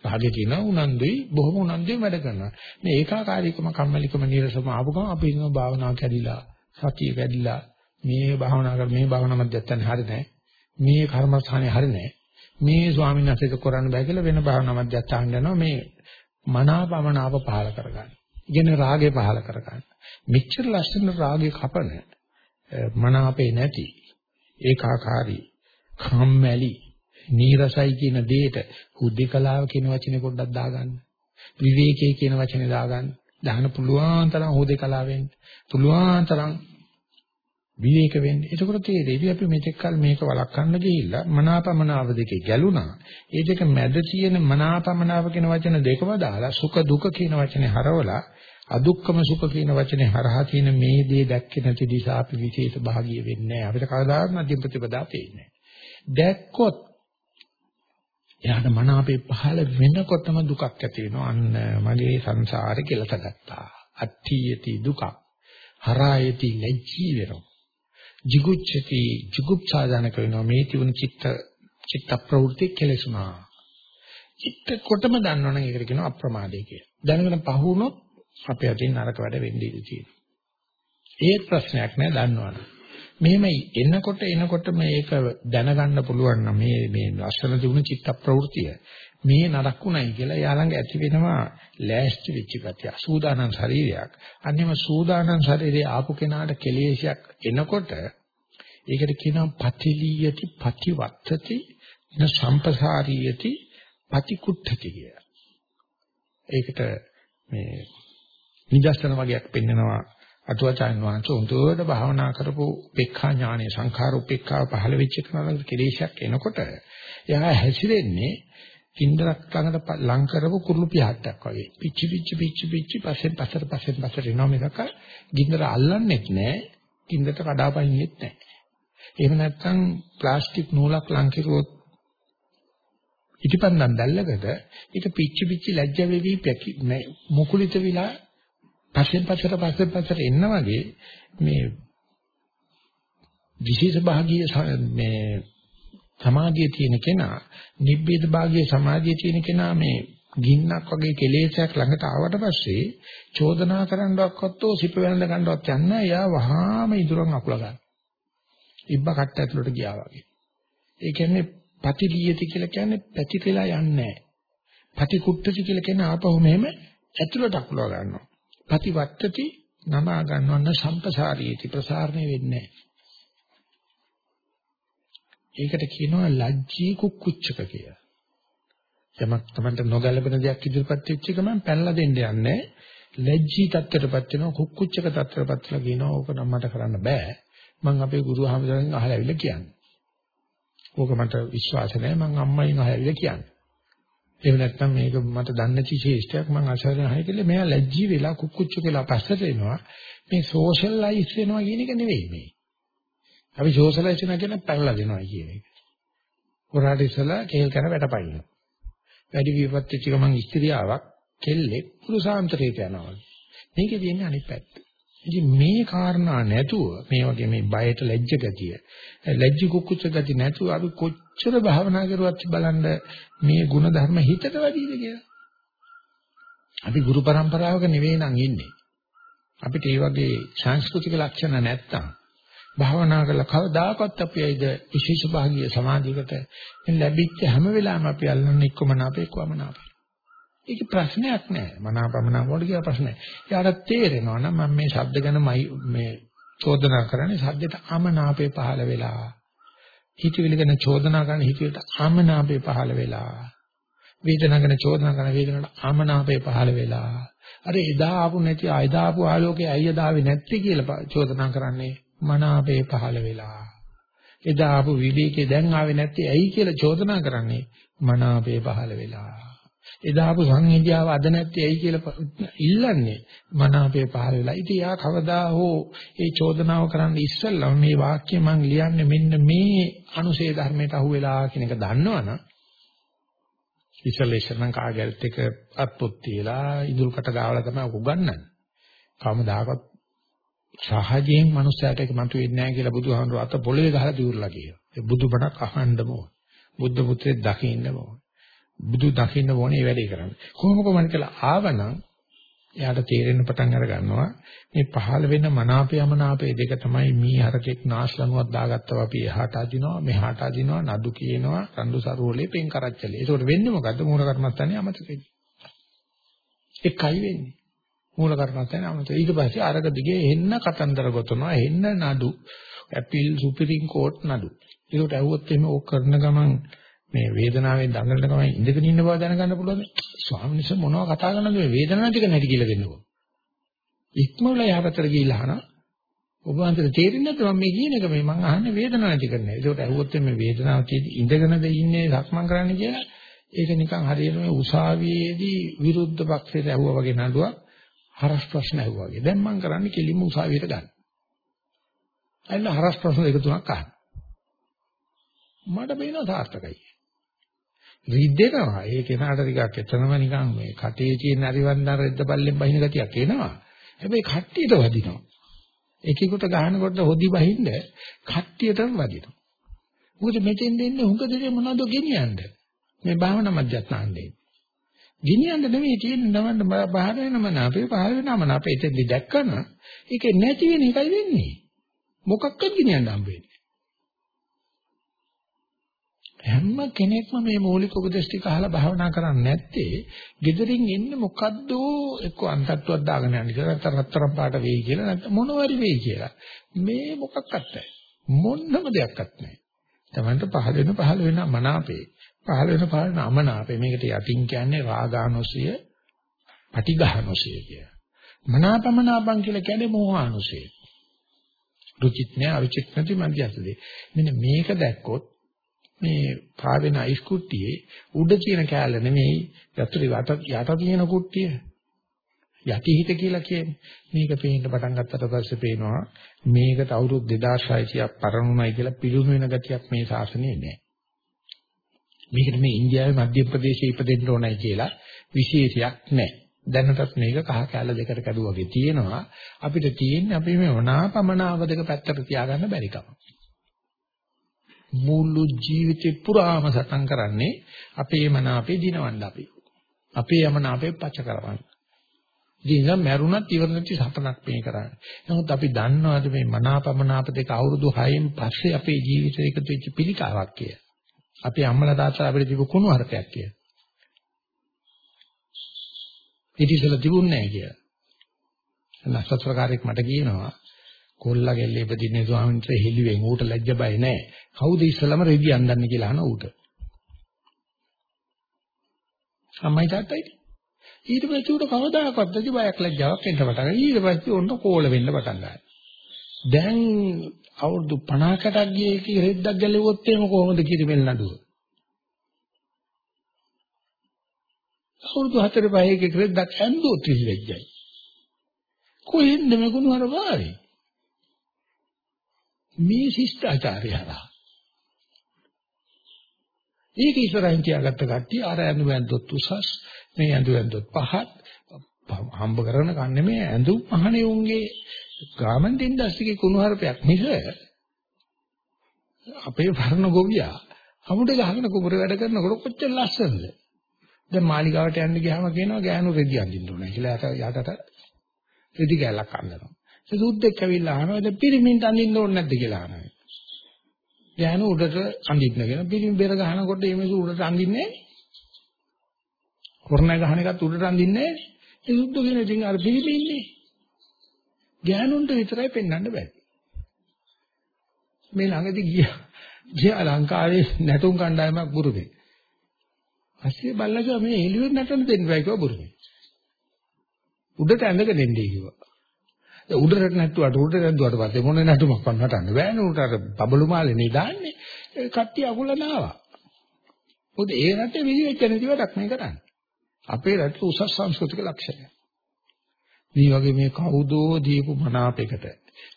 රාගේ තියෙනවා උනන්දුයි බොහොම උනන්දුයි වැඩ කරනවා. මේ ඒකාකාරීකම කම්මැලිකම නීරසම ආපු ගමන් අපි ඉන්න භාවනාව කැඩිලා සතිය කැඩිලා මේ භාවනා කර මේ භාවනා මැදයන් හරි නැහැ. මේ කර්මස්ථානේ හරි නැහැ. මේ ස්වාමීන් වහන්සේට කරන්න බෑ කියලා වෙන භාවනා මධ්‍යස්ථාන යනවා මේ මනාපමනාප පහල කරගන්න. ඉගෙන රාගේ පහල කරගන්න. මෙච්චර ලස්සන රාගේ කපන මනාපේ නැති ඒකාකාරී කම්මැලි නීරසයි කියන දෙයට හුදේකලාව කියන වචනේ පොඩ්ඩක් දාගන්න. විවේකයේ කියන වචනේ දාගන්න. දාන්න පුළුවන් තරම් හුදේකලාවෙන් පුළුවන් තරම් විවේක වෙන්නේ. එතකොට තේරෙයි අපි මෙතෙක් කල මේක වළක්වන්න ගිහිල්ලා මනාපමනාව දෙකේ ගැලුණා. ඒ දෙක මැද තියෙන මනාපමනාව කියන වචන දෙකම දාලා සුඛ දුක කියන වචනේ හරවලා අදුක්කම සුඛ කියන වචනේ හරහා තියෙන මේ දේ දැක්කේ නැති නිසා අපි විශේෂ භාගිය වෙන්නේ නැහැ. අපිට කවදාවත් මධ්‍යම ප්‍රතිපදා පේන්නේ දැක්කොත් එයාට මන අපේ පහළ වෙනකොටම දුකක් ඇති වෙනවා. අන්න මගේ සංසාරේ කෙලස ගත්තා. අට්ඨියති දුක. හරායති ලැජ්ජී වෙනවා. Jigucchati jigupsādana කරනවා මේ තිබුණ චිත්ත චිත්ත ප්‍රවෘත්ති කෙලෙසුනා. චිත්ත කොටම දන්නවනම් ඒකට කියනවා අප්‍රමාදය කියලා. දැනගෙන පහුනොත් අපේ අතින් නරක වැඩ වෙන්නේ ඉඳී තියෙනවා. ඒත් ප්‍රශ්නයක් නෑ දන්නවනම්. මෙහෙම එනකොට එනකොට මේක දැනගන්න පුළුවන් නම් මේ මේ ලස්සන තිබුණු චිත්ත ප්‍රවෘතිය මේ නරකුණයි කියලා යාළඟ ඇති වෙනවා ලෑස්ති වෙච්ච ගතිය. සූදානම් ශරීරයක්. අන්නේම සූදානම් ශරීරයේ ආපු කෙනාට කෙලෙසයක් එනකොට ඒකට කියනවා පතිලියති පතිවත්තති න සම්පසාරීයති පතිකුට්ඨති කිය. ඒකට මේ නිදර්ශන වගේක් පෙන්නනවා අතුවාචාන් වහන්සේ උන්ටෝද භාවනා කරපු උපේක්ඛා ඥානෙ සංඛාර උපේක්ඛාව පහළ වෙච්ච කෙනාට කෙලෙසයක් එනකොට එයා හැසිරෙන්නේ කින්දරක් ළඟට ලං කරපු කුරුළු පියාට්ටක් වගේ. පිච්චි පිච්චි පිච්චි පිච්චි පස්සෙන් පස්සට පස්සෙන් පස්සට එනවා මිසක ගින්දර අල්ලන්නෙත් නැහැ. ගින්දරට කඩාපනින්නෙත් නැහැ. එහෙම නැත්නම් ප්ලාස්ටික් නූලක් ලං කිරුවොත් ඉටිපන්දම් දැල්ලකට ඊට පිච්චි පිච්චි ලැජ්ජ වෙවි මුකුලිත විලා පස්සෙන් පස්සට පස්සෙන් පස්සට එන්න වගේ මේ විශේෂ භාගීය මේ සමාධිය තියෙන කෙනා නිබ්බේද භාගයේ සමාධිය තියෙන කෙනා මේ ගින්නක් වගේ කෙලෙසයක් ළඟට ආවට පස්සේ චෝදනා කරන්නවක්වත් ඕ සිප වෙනඳ ගන්නවත් යන්න එයා වහාම ඉදurang අකුල ගන්න. ඉබ්බ කට්ට ඇතුළට ගියා වගේ. ඒ කියන්නේ පටිලියති කියලා කියන්නේ පැතිරලා යන්නේ නැහැ. පටිකුට්ටති කියලා කියන්නේ ආපහු මෙහෙම ඇතුළට අකුල ගන්නවා. පටිවත්තති නමා ගන්නවන්න සම්පසාරීති ප්‍රසාරණය වෙන්නේ නැහැ. ඒකට කියනවා ලැජ්ජී කුක්කුච්චක කියලා. යමක් Tamanට නොගැලපෙන දෙයක් ඉදිරිපත් වෙච්ච ගමන් පැනලා දෙන්න යන්නේ. ලැජ්ජී තත්ත්වයටපත් වෙනවා කුක්කුච්චක තත්ත්වයටපත් වෙලා කියනවා ඕක නම් මට කරන්න බෑ. මං අපේ ගුරු හාමුදුරන්ගෙන් අහලා ඇවිල්ලා කියන්නේ. ඕක මට විශ්වාස නැහැ මං අම්මයින් අහලා ඇවිල්ලා කියන්නේ. එහෙම නැත්නම් මේක මට දන්නේ නැති ශේෂ්ඨයක් මං අසරණ හයි කියලා මෙයා ලැජ්ජී වෙලා කුක්කුච්ච කියලා පස්සට එනවා. මේ සෝෂලයිස් වෙනවා කියන එක නෙවෙයි මේ. අපි ශෝෂලයිස් වෙනවා කියන පැනලා දෙනවා කියන එක. හොරාට ඉස්සලා කේල් කරන වැටපයින්න. වැඩි විපත් වෙච්ච ගමන් ස්ත්‍රියාවක් කෙල්ලෙක් පුරුෂාන්තරයට යනවා. මේකේ තියෙන්නේ අනිත් පැත්ත. ඉතින් මේ කාරණා නැතුව මේ වගේ මේ බයට ලැජ්ජ ගතිය, ලැජ්ජ කුකුච්ච ගති නැතුව අපි කොච්චර භාවනා කරුවත් බලන්න මේ ගුණ ධර්ම හිතට වැඩිද කියලා. අපි ගුරු પરම්පරාවක නෙවෙයි නම් ඉන්නේ. අපිට මේ වගේ සංස්කෘතික ලක්ෂණ නැත්තම් භාවනා කළා කවදාකවත් අපි ඇයිද විශේෂ භාගීය සමාධියකට ලැබිච්ච හැම වෙලාවෙම අපි අල්ලන්නේ එක්කම නාපේ එක්කම නාපේ. ඒක ප්‍රශ්නයක් නෑ. මනාපමනා වලට කියලා ප්‍රශ්නයක්. යාට තේරෙනවා නම් මම මේ ශබ්ද ගැන මේ චෝදනා කරන්නේ ශබ්දයට අමනාපේ පහළ වෙලා. හිතවිලි ගැන චෝදනා කරන හිතවිලට අමනාපේ පහළ වෙලා. වේදනා ගැන චෝදනා කරන වේදනට අමනාපේ පහළ වෙලා. අර එදා ආපු නැති එදා ආපු ආලෝකේ අයිය දාවේ නැත්තේ කියලා චෝදනා කරන්නේ මනාපේ පහළ වෙලා. එදා ආපු විවේකේ දැන් ආවේ නැත්තේ ඇයි කියලා චෝදනා කරන්නේ මනාපේ පහළ වෙලා. එදා ආපු සංහිඳියාව අද නැත්තේ ඇයි කියලා ඉල්ලන්නේ මනාපේ පහළ වෙලා. ඉතින් යා කවදා හෝ ඒ චෝදනාව කරන්න ඉස්සෙල්ලා මේ වාක්‍ය මම ලියන්නේ මෙන්න මේ අනුසේ ධර්මයට අහු වෙලා කියන එක දන්නවනම් ඉස්සෙල්ලා ඉස්සෙල්ලා කාගෑරත් එක අත්පොත් තියලා ඉදුල්කට ගාවලා තමයි උගන්වන්නේ. කවමදාකවත් සහජයෙන් මනුස්සයාට ඒක මතුවෙන්නේ නැහැ කියලා බුදුහාමුදුරුවෝ අත පොළවේ ගහලා දිවුරලා කියනවා. ඒ බුදුබණක් අහන්නම ඕන. බුද්ධ පුත්‍රයෙක් දකින්නම ඕන. බුදු දකින්න ඕනේ මේ වැඩේ කරන්න. කොහොම කොහොමද කියලා ආවනම් එයාට තේරෙන්න පටන් අර ගන්නවා මේ පහළ වෙන මනාපයමනාපේ දෙක තමයි මී හරකෙක් නාස්ලනුවක් දාගත්තා අපි එහාට අදිනවා මෙහාට අදිනවා නඩු කියනවා රණ්ඩු සරුවලේ පෙන් කරච්චලේ. ඒකට වෙන්නේ මොකද්ද? මූල කර්මස්ථානේ අමතක වෙන්නේ. එකයි වෙන්නේ. මූල කර්මස්ථානේ අමතක. ඊට පස්සේ අරක දිගේ එන්න කතන්දර ගොතනවා, එන්න නඩු, ඇපිල් සුපිරිම් කෝට් නඩු. ඒකට ඇහුවොත් එහෙම ඕක කරන ගමන් මේ වේදනාවෙන් දඟලන ගමන් ඉඳගෙන ඉන්න බව දැනගන්න පුළුවන්. ස්වාමීන් වහන්සේ මොනවද කතා කරනද මේ වේදනාව ටික නැති කියලා දෙන්නකෝ. ඉක්මවල යහපතට ගිහිල්ලා අහන ඔබ වහන්සේට තේරෙන්නේ නැද්ද මම මේ කියන එක මේ මම අහන්නේ වේදනාව නැති කරන. ඒකට ඇහුවොත් මේ වේදනාව තියෙදි ඉඳගෙනද ඉන්නේ සක්මන් කරන්න කියලා ඒක නිකන් හරියට මේ උසාවියේදී විරුද්ධ පක්ෂයට ඇහුවා වගේ නඩුවක් හරස් ප්‍රශ්න ඇහුවා වගේ. දැන් මම කරන්නේ කෙලින්ම උසාවියට ගන්න. අන්න හරස් ප්‍රශ්න දෙක තුනක් අහන්න. මට පේනවා සාර්ථකයි. රිද්දෙනවා. ඒ කෙනාට ටිකක් එතනම නිකන් මේ කටේ තියෙන අරිවන්දන රෙද්ද බල්ලෙන් බහින ගතියක් එනවා. හැබැයි කට්ටියට වදිනවා. එකෙකුට ගහනකොට හොදි බහින්ද කට්ටියටම වදිනවා. මොකද මෙතෙන් දෙන්නේ හුඟ දෙයක් මොනවද ගෙනියන්නේ? මේ භාවනා මධ්‍යස්ථානයේ. ගෙනියන්න නෙමෙයි තියෙන්නේ නමන්න බාහිර වෙනම නාපේ පහල වෙනම නාපේ එතෙන්දි දැක්කම ඒක නැති වෙන එකයි වෙන්නේ. මොකක්වත් ගෙනියන්න හම්බෙන්නේ. හැම කෙනෙක්ම මේ මූලික උපදේශ ටික අහලා භාවනා කරන්නේ නැත්තේ gederin එන්නේ මොකද්ද එක්ක අන්තත්වයක් දාගෙන යන්න කියලා නැත්නම් රත්තරන් පාට වෙයි කියලා නැත්නම් මොනවාරි වෙයි කියලා මේ මොකක්වත් නැහැ මොන්නම දෙයක්වත් නැහැ තමන්ට පහළ වෙන පහළ වෙන මනාපේ පහළ වෙන පහළ වෙන අමනාපේ මේකට යටින් කියන්නේ රාගානුසය පටිඝානුසය කිය. මනාපමනාපං කියලා කියන්නේ මෝහානුසය. රුචිත් නැහැ අරුචිත් නැති මන්දියසදී. මෙන්න මේක දැක්කොත් මේ පාවෙන අයිස් කුට්ටියේ උඩ තියෙන කෑල්ල නෙමෙයි යතුරු යට යට තියෙන කුට්ටිය යටිහිත කියලා කියන්නේ මේක පේන්න පටන් ගත්තට පස්සේ පේනවා මේකට අවුරුදු 2600ක් පරණුමයි කියලා පිළුණු වෙන ගතියක් මේ ශාසනයේ නැහැ මේකට මේ ඉන්දියාවේ මධ්‍ය ප්‍රදේශයේ ඉපදෙන්න ඕනයි කියලා විශේෂයක් නැහැ දැනටත් මේක කහ කැල දෙකට කැඩුවා වගේ තියෙනවා අපිට තියෙන්නේ අපි මේ වනාපමනාව දෙක පැත්තට තියාගන්න බැරි කම මුළු ජීවිතේ පුරාම සටන් කරන්නේ අපේ මන අපේ දිනවන්න අපි. අපේ යමන අපේ පච කරවන්න. ඉතින් මැරුණත් ඉවර නැති සටනක් මේ කරන්නේ. නමුත් අපි දන්නවාද මේ මනාපමනාප දෙක අවුරුදු 6න් පස්සේ අපේ ජීවිතේ එකතු වෙච්ච පිළිකාවක් කියලා. අපේ අම්මලා තාත්තලා අපිට දීපු කුණු හරපයක් කියලා. ඉතිසල තිබුණේ නැහැ කියලා. නස්සත්‍රකාරයෙක් මට කියනවා කොල්ලා ගෙල්ලේ ඉපදින්නේ ස්වාමීන් වහන්සේ හෙළුවෙන් ඌට ලැජ්ජ බය නැහැ. කවුද ඉස්සලම රෙදි අඳන්නේ කියලා අහන ඌට. අම්මයි තාත්තයි. ඊට පස්සේ ඌට කවදාකවත් දෙවි බයක් ලැජ්ජාවක් එන්න පටන් ගන්නවා. ඊට පස්සේ ඔන්න කෝල වෙන්න පටන් ගන්නවා. දැන් අවුරුදු 50කටක් ගියේ කී රෙද්දක් ගැලෙවොත් එහෙම කොහොමද කිරිමෙල් නඩුව? අවුරුදු 4 5 කේ රෙද්දක් ඇන්දෝ ත්‍රිලෙජ්ජයි. කොහෙන්ද මේ ගුණ හර වාරේ? මේ ශිෂ්ටාචාරය හරහා. ඒක ඉස්සරහින් තියාගත්ත කට්ටිය අර ඇඳු වැන්දොත් උසස් මේ ඇඳු වැන්දොත් පහත් හම්බ කරන කන්නේ මේ ඇඳු පහනේ උන්ගේ ගාමන්ට් ඉන්ඩස්ට්‍රි කුණුහරුපයක් මිස අපේ වර්ණ ගොවියා අමුඩ ගහගෙන කුඹුර වැඩ කරනකොට කොච්චර ලස්සනද? දැන් මාලිගාවට යන්න ගියාම කියනවා ගෑනු රෙදි අඳින්න ඕනේ කියලා. යට යටට රෙදි ගැලක් අඳිනවා. ඒ සුද්දෙක් ඇවිල්ලා අහනවා දැන් පිරිමින්ට අඳින්න ඕනේ නැද්ද? කියලා අහනවා. ගෑනු උඩට අඳින්නගෙන පිරිමි බෙර ගහනකොට මේ මිනිස්සු උඩට අඳින්නේ කොරණ ගහන එකත් උඩට අඳින්නේ ඒ සුද්ද කියන ඉතින් අර පිරිමි ඉන්නේ. ගෑනුන්ට විතරයි පෙන්වන්න බෑ. මේ ළඟදී ගියා ගියා ලංකාවේ නැටුම් කණ්ඩායමක් බුරුමේ. පස්සේ බල්ලා මේ එළියෙ නටන්න දෙන්න බෑ කිව්වා බුරුමේ. උඩට ඇඳගෙන ඉන්නේ කිව්වා. උඩරට නැට්ටුවට උඩට නැට්ටුවට පස්සේ මොන නැටුමක් වන්නටන්න බෑනේ උන්ට අර බබළු මාලේ නේ දාන්නේ ඒ කට්ටිය අකුලනාවා මොකද ඒ රටේ විදිහට නැති වැඩක් මේ කරන්නේ අපේ රටේ උසස් සංස්කෘතික ලක්ෂණය මේ වගේ මේ කවුදෝ දීපු මනාපයකට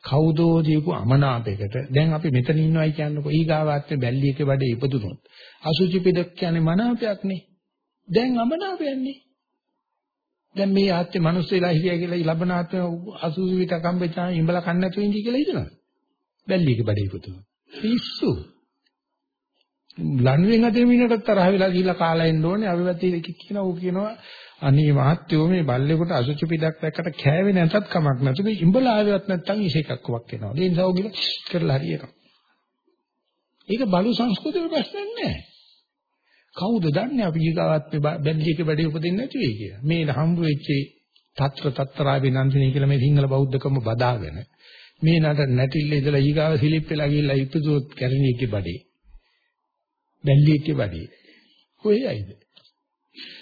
කවුදෝ දීපු අමනාපයකට දැන් අපි මෙතන ඉන්නවයි කියන්නකො ඊගාවාත්තේ බැල්ලියක වැඩේ ඉපදුනොත් අසුචි පිටක් කියන්නේ මනාපයක් නේ දැන් අමනාපයක් නේ දැන් මේ ආත්මේ මිනිස් වෙලා හිටියා කියලා ලබන ආත්මේ 80 විතර කම්බෙචා ඉඹලා කන්න නැතුව ඉඳී කියලා හිතනවා. බැල්ලියක බඩේ පුතු. පිස්සු. ලණුවෙන් අදින මිනිහට තරහ වෙලා ගිහිල්ලා කාලා එන්න ඕනේ. අවිවැති එක කියනවා ඌ කියනවා අනේ මහත්යෝ මේ බල්ලෙකුට අසුචි පිටක් දැක්කට කෑවේ නැතත් කමක් නැතු. මේ ඉඹලා ආවෙවත් නැත්තම් ඉෂේකක්කමක් එනවා. ඒ නිසා ඌ කරලා හරියනවා. ඒක බලු සංස්කෘතියේ ප්‍රශ්නයක් නෑ. කවුද දන්නේ අපි ඊගාවත් බැල්ලියක වැඩි උපදින්නේ නැති වෙයි කියලා. මේ හම්බු වෙච්ච తත්‍ර తත්‍රා විනන්දිනී කියලා මේ සිංහල බෞද්ධකම බදාගෙන මේ නට නැටිල්ල ඉඳලා ඊගාව සිලිප් වෙලා ගිහිල්ලා ඉපදුවොත් කැරණියගේ බඩේ. බැල්ලියගේ බඩේ. කොහේයිද?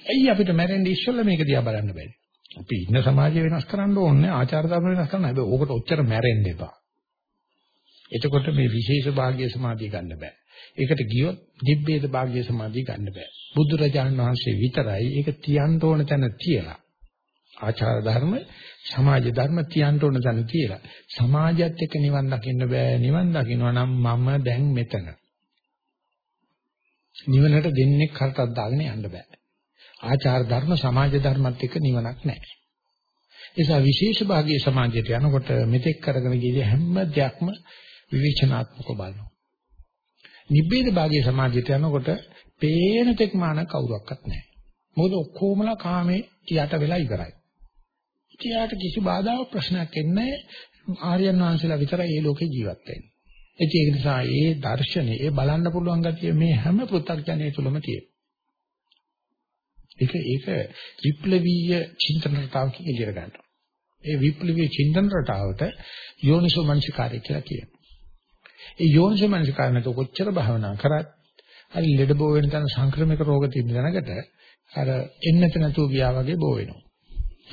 ඇයි අපිට මැරෙන්න ඉස්සෙල්ලා මේක දිහා බලන්න බැරි? අපි ඉන්න සමාජය වෙනස් කරන්න ඕනේ ආචාර ධර්ම වෙනස් කරන්න. හැබැයි ඕකට ඔච්චර මැරෙන්න එපා. එතකොට මේ විශේෂ භාග්‍ය සමාධිය ගන්න බෑ. ඒකට ගියොත් දිබ්බේද භාග්‍ය සමාධිය ගන්න බෑ. බුදුරජාණන් වහන්සේ විතරයි ඒක තියන්න ඕන තැන තියලා. ආචාර ධර්ම, සමාජ ධර්ම තියන්න ඕන තැන තියලා. සමාජයත් එක්ක නිවන් දකින්න බෑ. නිවන් දකින්නවා නම් මම දැන් මෙතන. නිවනට දෙන්නේ කරටක් දාගෙන යන්න බෑ. ආචාර ධර්ම සමාජ ධර්මත් එක්ක නිවනක් නැහැ. ඒ නිසා විශේෂ භාගයේ සමාජයට යනකොට මෙතෙක් කරගෙන ගිය හැම දෙයක්ම විවේචනාත්මකව බලනවා. නිබ්බේද භාගයේ සමාජයට යනකොට පේන තෙක් මාන කවුරක්වත් නැහැ. මොකද ඔක්කොමලා කාමේ යට වෙලා ඉවරයි. ඉතියාට කිසි බාධාවක් ප්‍රශ්නයක් එන්නේ ආර්යයන් වහන්සේලා විතරයි මේ ලෝකේ ජීවත් වෙන්නේ. ඒක නිසා ඒ දර්ශනේ ඒ බලන්න පුළුවන් ගතිය මේ හැම පෘථග්ජනයේ තුලම තියෙනවා. ඒක ඒක විප්ලවීය චින්තන රටාවකින් එළියට ගන්නවා. ඒ විප්ලවීය චින්තන රටාවට යෝනිසෝ මනසිකාරය කියලා කියනවා. ඒ යෝනිසෝ මනසිකාරය නැත කොච්චර භාවනා කරත් හරි ලෙඩ බෝ වෙන තන සංක්‍රමික රෝග තියෙන දැනකට අර එන්නත නැතුව ගියා වගේ බෝ වෙනවා.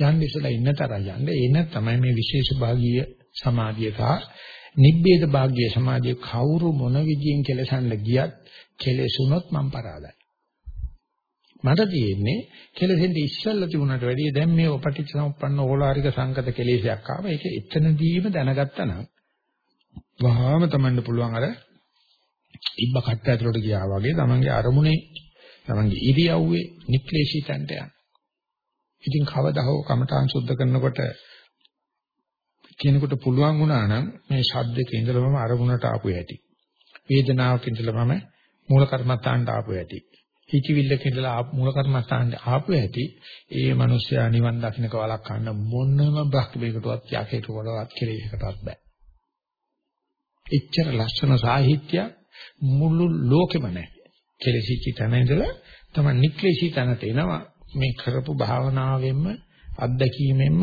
යන්න ඉස්සලා ඉන්න තරම් යන්න එන තමයි මේ විශේෂ භාගීය සමාධිය සහ නිබ්බේද භාග්‍ය සමාධිය කවුරු මොන විදියෙන් කෙලසන්න ගියත් කෙලෙසුනොත් මම පරාදයි. මට තියෙන්නේ කෙලෙසෙන්ද ඉස්සල්ලා තිබුණාට වැඩිය දැන් මේ ඔපටිච්චසමුප්පන්න ඕලාරික සංකත කෙලෙසයක් ආව. ඒක එතනදීම දැනගත්තා නම් වහාම තමන්න පුළුවන් අර ඉබ්බ කට්ට ඇතුලට ගියා වගේ තමන්ගේ අරමුණේ තමන්ගේ ඉරියව්වේ නික්ලේශී තැනට යන. ඉතින් කවදා හෝ කමඨාන් සුද්ධ කරනකොට කෙනෙකුට පුළුවන් වුණා නම් මේ ශබ්දක ඉඳලම අරමුණට ආපු හැටි. වේදනාවක ඉඳලම මූල කර්මත්තාන්ට ආපු හැටි. හිතවිල්ලක ඉඳලා මූල කර්මස්ථානට ආපු ඇති ඒ මිනිස්යා නිවන් දකින්නක වලක් ගන්න මොනම බ්‍රහ්මයකටවත් යකේටවත් කෙලෙසකටවත් බෑ. එච්චර ලස්සන සාහිත්‍ය මුළු ලෝකෙම නැහැ. කෙලෙසිච්ච තැන ඉඳලා තමයි නික්ලේශී තැනට එනවා මේ කරපු භාවනාවෙන්ම අත්දැකීමෙන්ම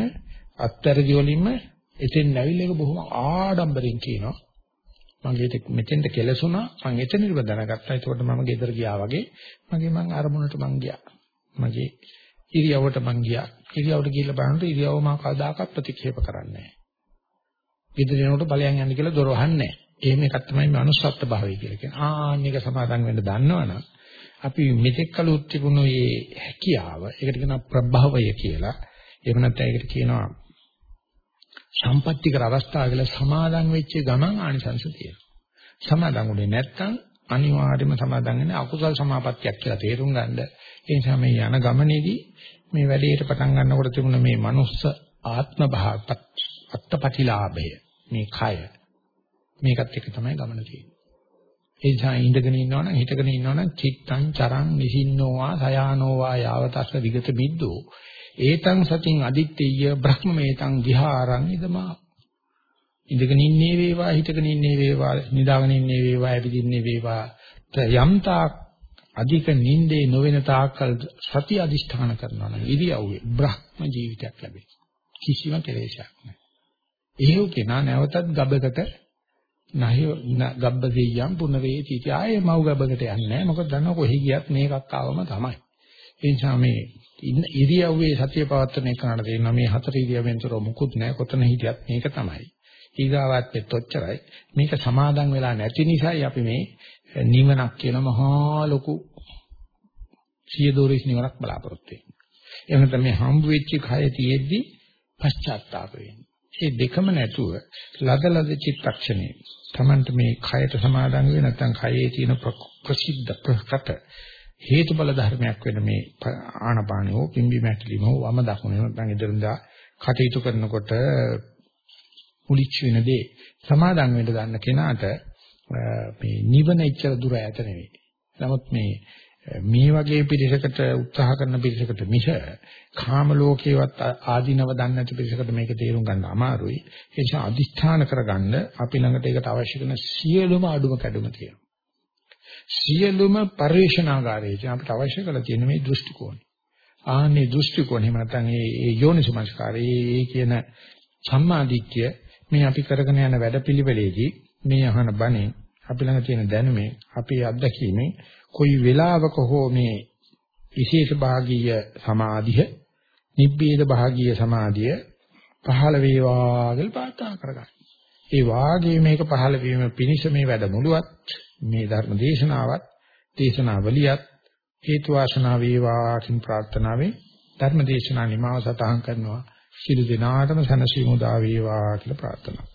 අත්තරදි වලින්ම එතෙන් නැවිල එක බොහොම ආඩම්බරෙන් කියනවා මගේ මෙතෙන්ට කෙලසුණා. මම එතන ඉව දැනගත්තා. ඒකට මම ගෙදර ගියා වගේ මගේ මං අරමුණට මං ගියා. මගේ ඉරියව්වට මං ගියා. ඉරියව්වට ගිහිල්ලා බලනකොට ඉරියව්ව මම කවදාකවත් ප්‍රතික්ෂේප කරන්නේ නැහැ. ගෙදර යනකොට බලයන් යන්න කියලා දොර වහන්නේ එහෙම එකක් තමයි මනුස්සත්ව භාවය කියලා කියන්නේ. ආන්න එක සමාදන් වෙන්න දන්නවනම් අපි මෙතෙක් කලුත් තිබුණු මේ හැකියාව ඒකට කියනවා ප්‍රභවය කියලා. එහෙම නැත්නම් ඒකට කියනවා සම්පත්‍තිකර අවස්ථාව කියලා සමාදන් වෙච්ච ගමන් ආනිසංස තියෙනවා. සමාදන් උනේ නැත්නම් අනිවාර්යයෙන්ම සමාදන් වෙන්නේ අකුසල් සමාපත්තියක් කියලා තේරුම් ගන්න. ඒ නිසා මේ යන ගමනේදී මේ වැඩේට පටන් ගන්නකොට තිබුණ මේ මනුස්ස ආත්ම භාවපත් අත්පටිලාභය මේ කය මේකත් එක තමයි ගමන තියෙන්නේ. ඒ නිසා ඉඳගෙන ඉන්නවනම් හිටගෙන ඉන්නවනම් චිත්තං චරං නිසින්නෝවා සයානෝවා යාවතස්ස විගත බිද්දෝ ඒතං සතින් අදිත්තේය බ්‍රහ්මමේතං විහාරං ඉදමා. ඉඳගෙන ඉන්නේ වේවා හිටගෙන ඉන්නේ වේවා නිදාගෙන ඉන්නේ වේවා ඇවිදින්නේ වේවා. යම්තා අධික නින්දේ නොවන තාක්කල් සති අදිෂ්ඨාන කරනවා නම් ඉරියව්වේ බ්‍රහ්ම ජීවිතයක් ලැබේ කිසිම කෙලෙසයක් නැහැ. එහෙව් කෙනා නැවතත් ගබකට නහය ගබ්බ දෙයියන් පුනරේ තීති ආයේ මව් ගබකට යන්නේ නැහැ. මොකද දන්නව කොහි ගියත් මේකක් ආවම තමයි. ඒ නිසා මේ ඉරියව්වේ සතිය පවත්වන එකනට තියෙනවා මේ හතර ඉරියව්වෙන් තොර මුකුත් නැහැ කොතන හිටියත් මේක තමයි. ඊගාවත් ඔච්චරයි. මේක සමාදන් වෙලා නැති නිසායි අපි මේ නිවනක් කියන මහා ලොකු සියදෝරිස් නිවනක් බලාපොරොත්තු වෙන්නේ. එහෙම නැත්නම් මේ හම්බ වෙච්ච කය තියෙද්දි පශ්චාත්තාප වෙන්නේ. මේ දෙකම නැතුව ලදලද චිත්තක්ෂණේ තමන්ට මේ කයට සමාදන් වෙ නැත්නම් කයේ තියෙන ප්‍රසිද්ධ ප්‍රකට හේතුඵල ධර්මයක් වෙන මේ ආනපානිය හෝ පිම්බි මැකිලිම හෝ වම දකුණ නැත්නම් ඉදිරියදා කටයුතු කරනකොට මුලිච්ච වෙන දේ සමාදන් වෙන්න ගන්න කෙනාට මේ නිවන ඉච්ඡර දුර ඈත නෙවෙයි. නමුත් මේ මේ වගේ පිළිසකට උත්සාහ කරන පිළිසකට මිස කාම ලෝකේවත් ආධිනව දන්නේ නැති පිළිසකට මේක තේරුම් ගන්න අමාරුයි. ඒ නිසා අදිස්ථාන කරගන්න අපි ළඟට ඒකට අවශ්‍ය කරන සියලුම අඩුම කැඩුම තියෙනවා. සියලුම පරිශනාගාරයේ අපිට අවශ්‍ය කරලා තියෙන මේ දෘෂ්ටි කෝණය. ආන්නේ දෘෂ්ටි කෝණය එහෙම නැත්නම් ඒ යෝනිසමස්කාරය ඒ කියන සම්මාදිට්ඨිය මේ අපි කරගෙන යන වැඩපිළිවෙලේදී මේ අහන බණේ අපි ළඟ තියෙන දැනුමේ අපේ අත්දැකීමෙන් කොයි වෙලාවක හෝ මේ විශේෂ භාගීය සමාධිය නිබ්බේද භාගීය සමාධිය පහළ වේවා කියලා ප්‍රාර්ථනා කරගන්න. ඒ වාගේ මේක පහළ වීම පිණිස මේ වැඩමුළුවත් මේ ධර්ම දේශනාවත් දේශනාවලියත් හේතු වාසනා වේවා කියන ප්‍රාර්ථනාවෙන් ධර්ම දේශනා නිමාව සටහන් කරනවා. සිළු දිනාටම සනසීමු දා වේවා කියලා ප්‍රාර්ථනා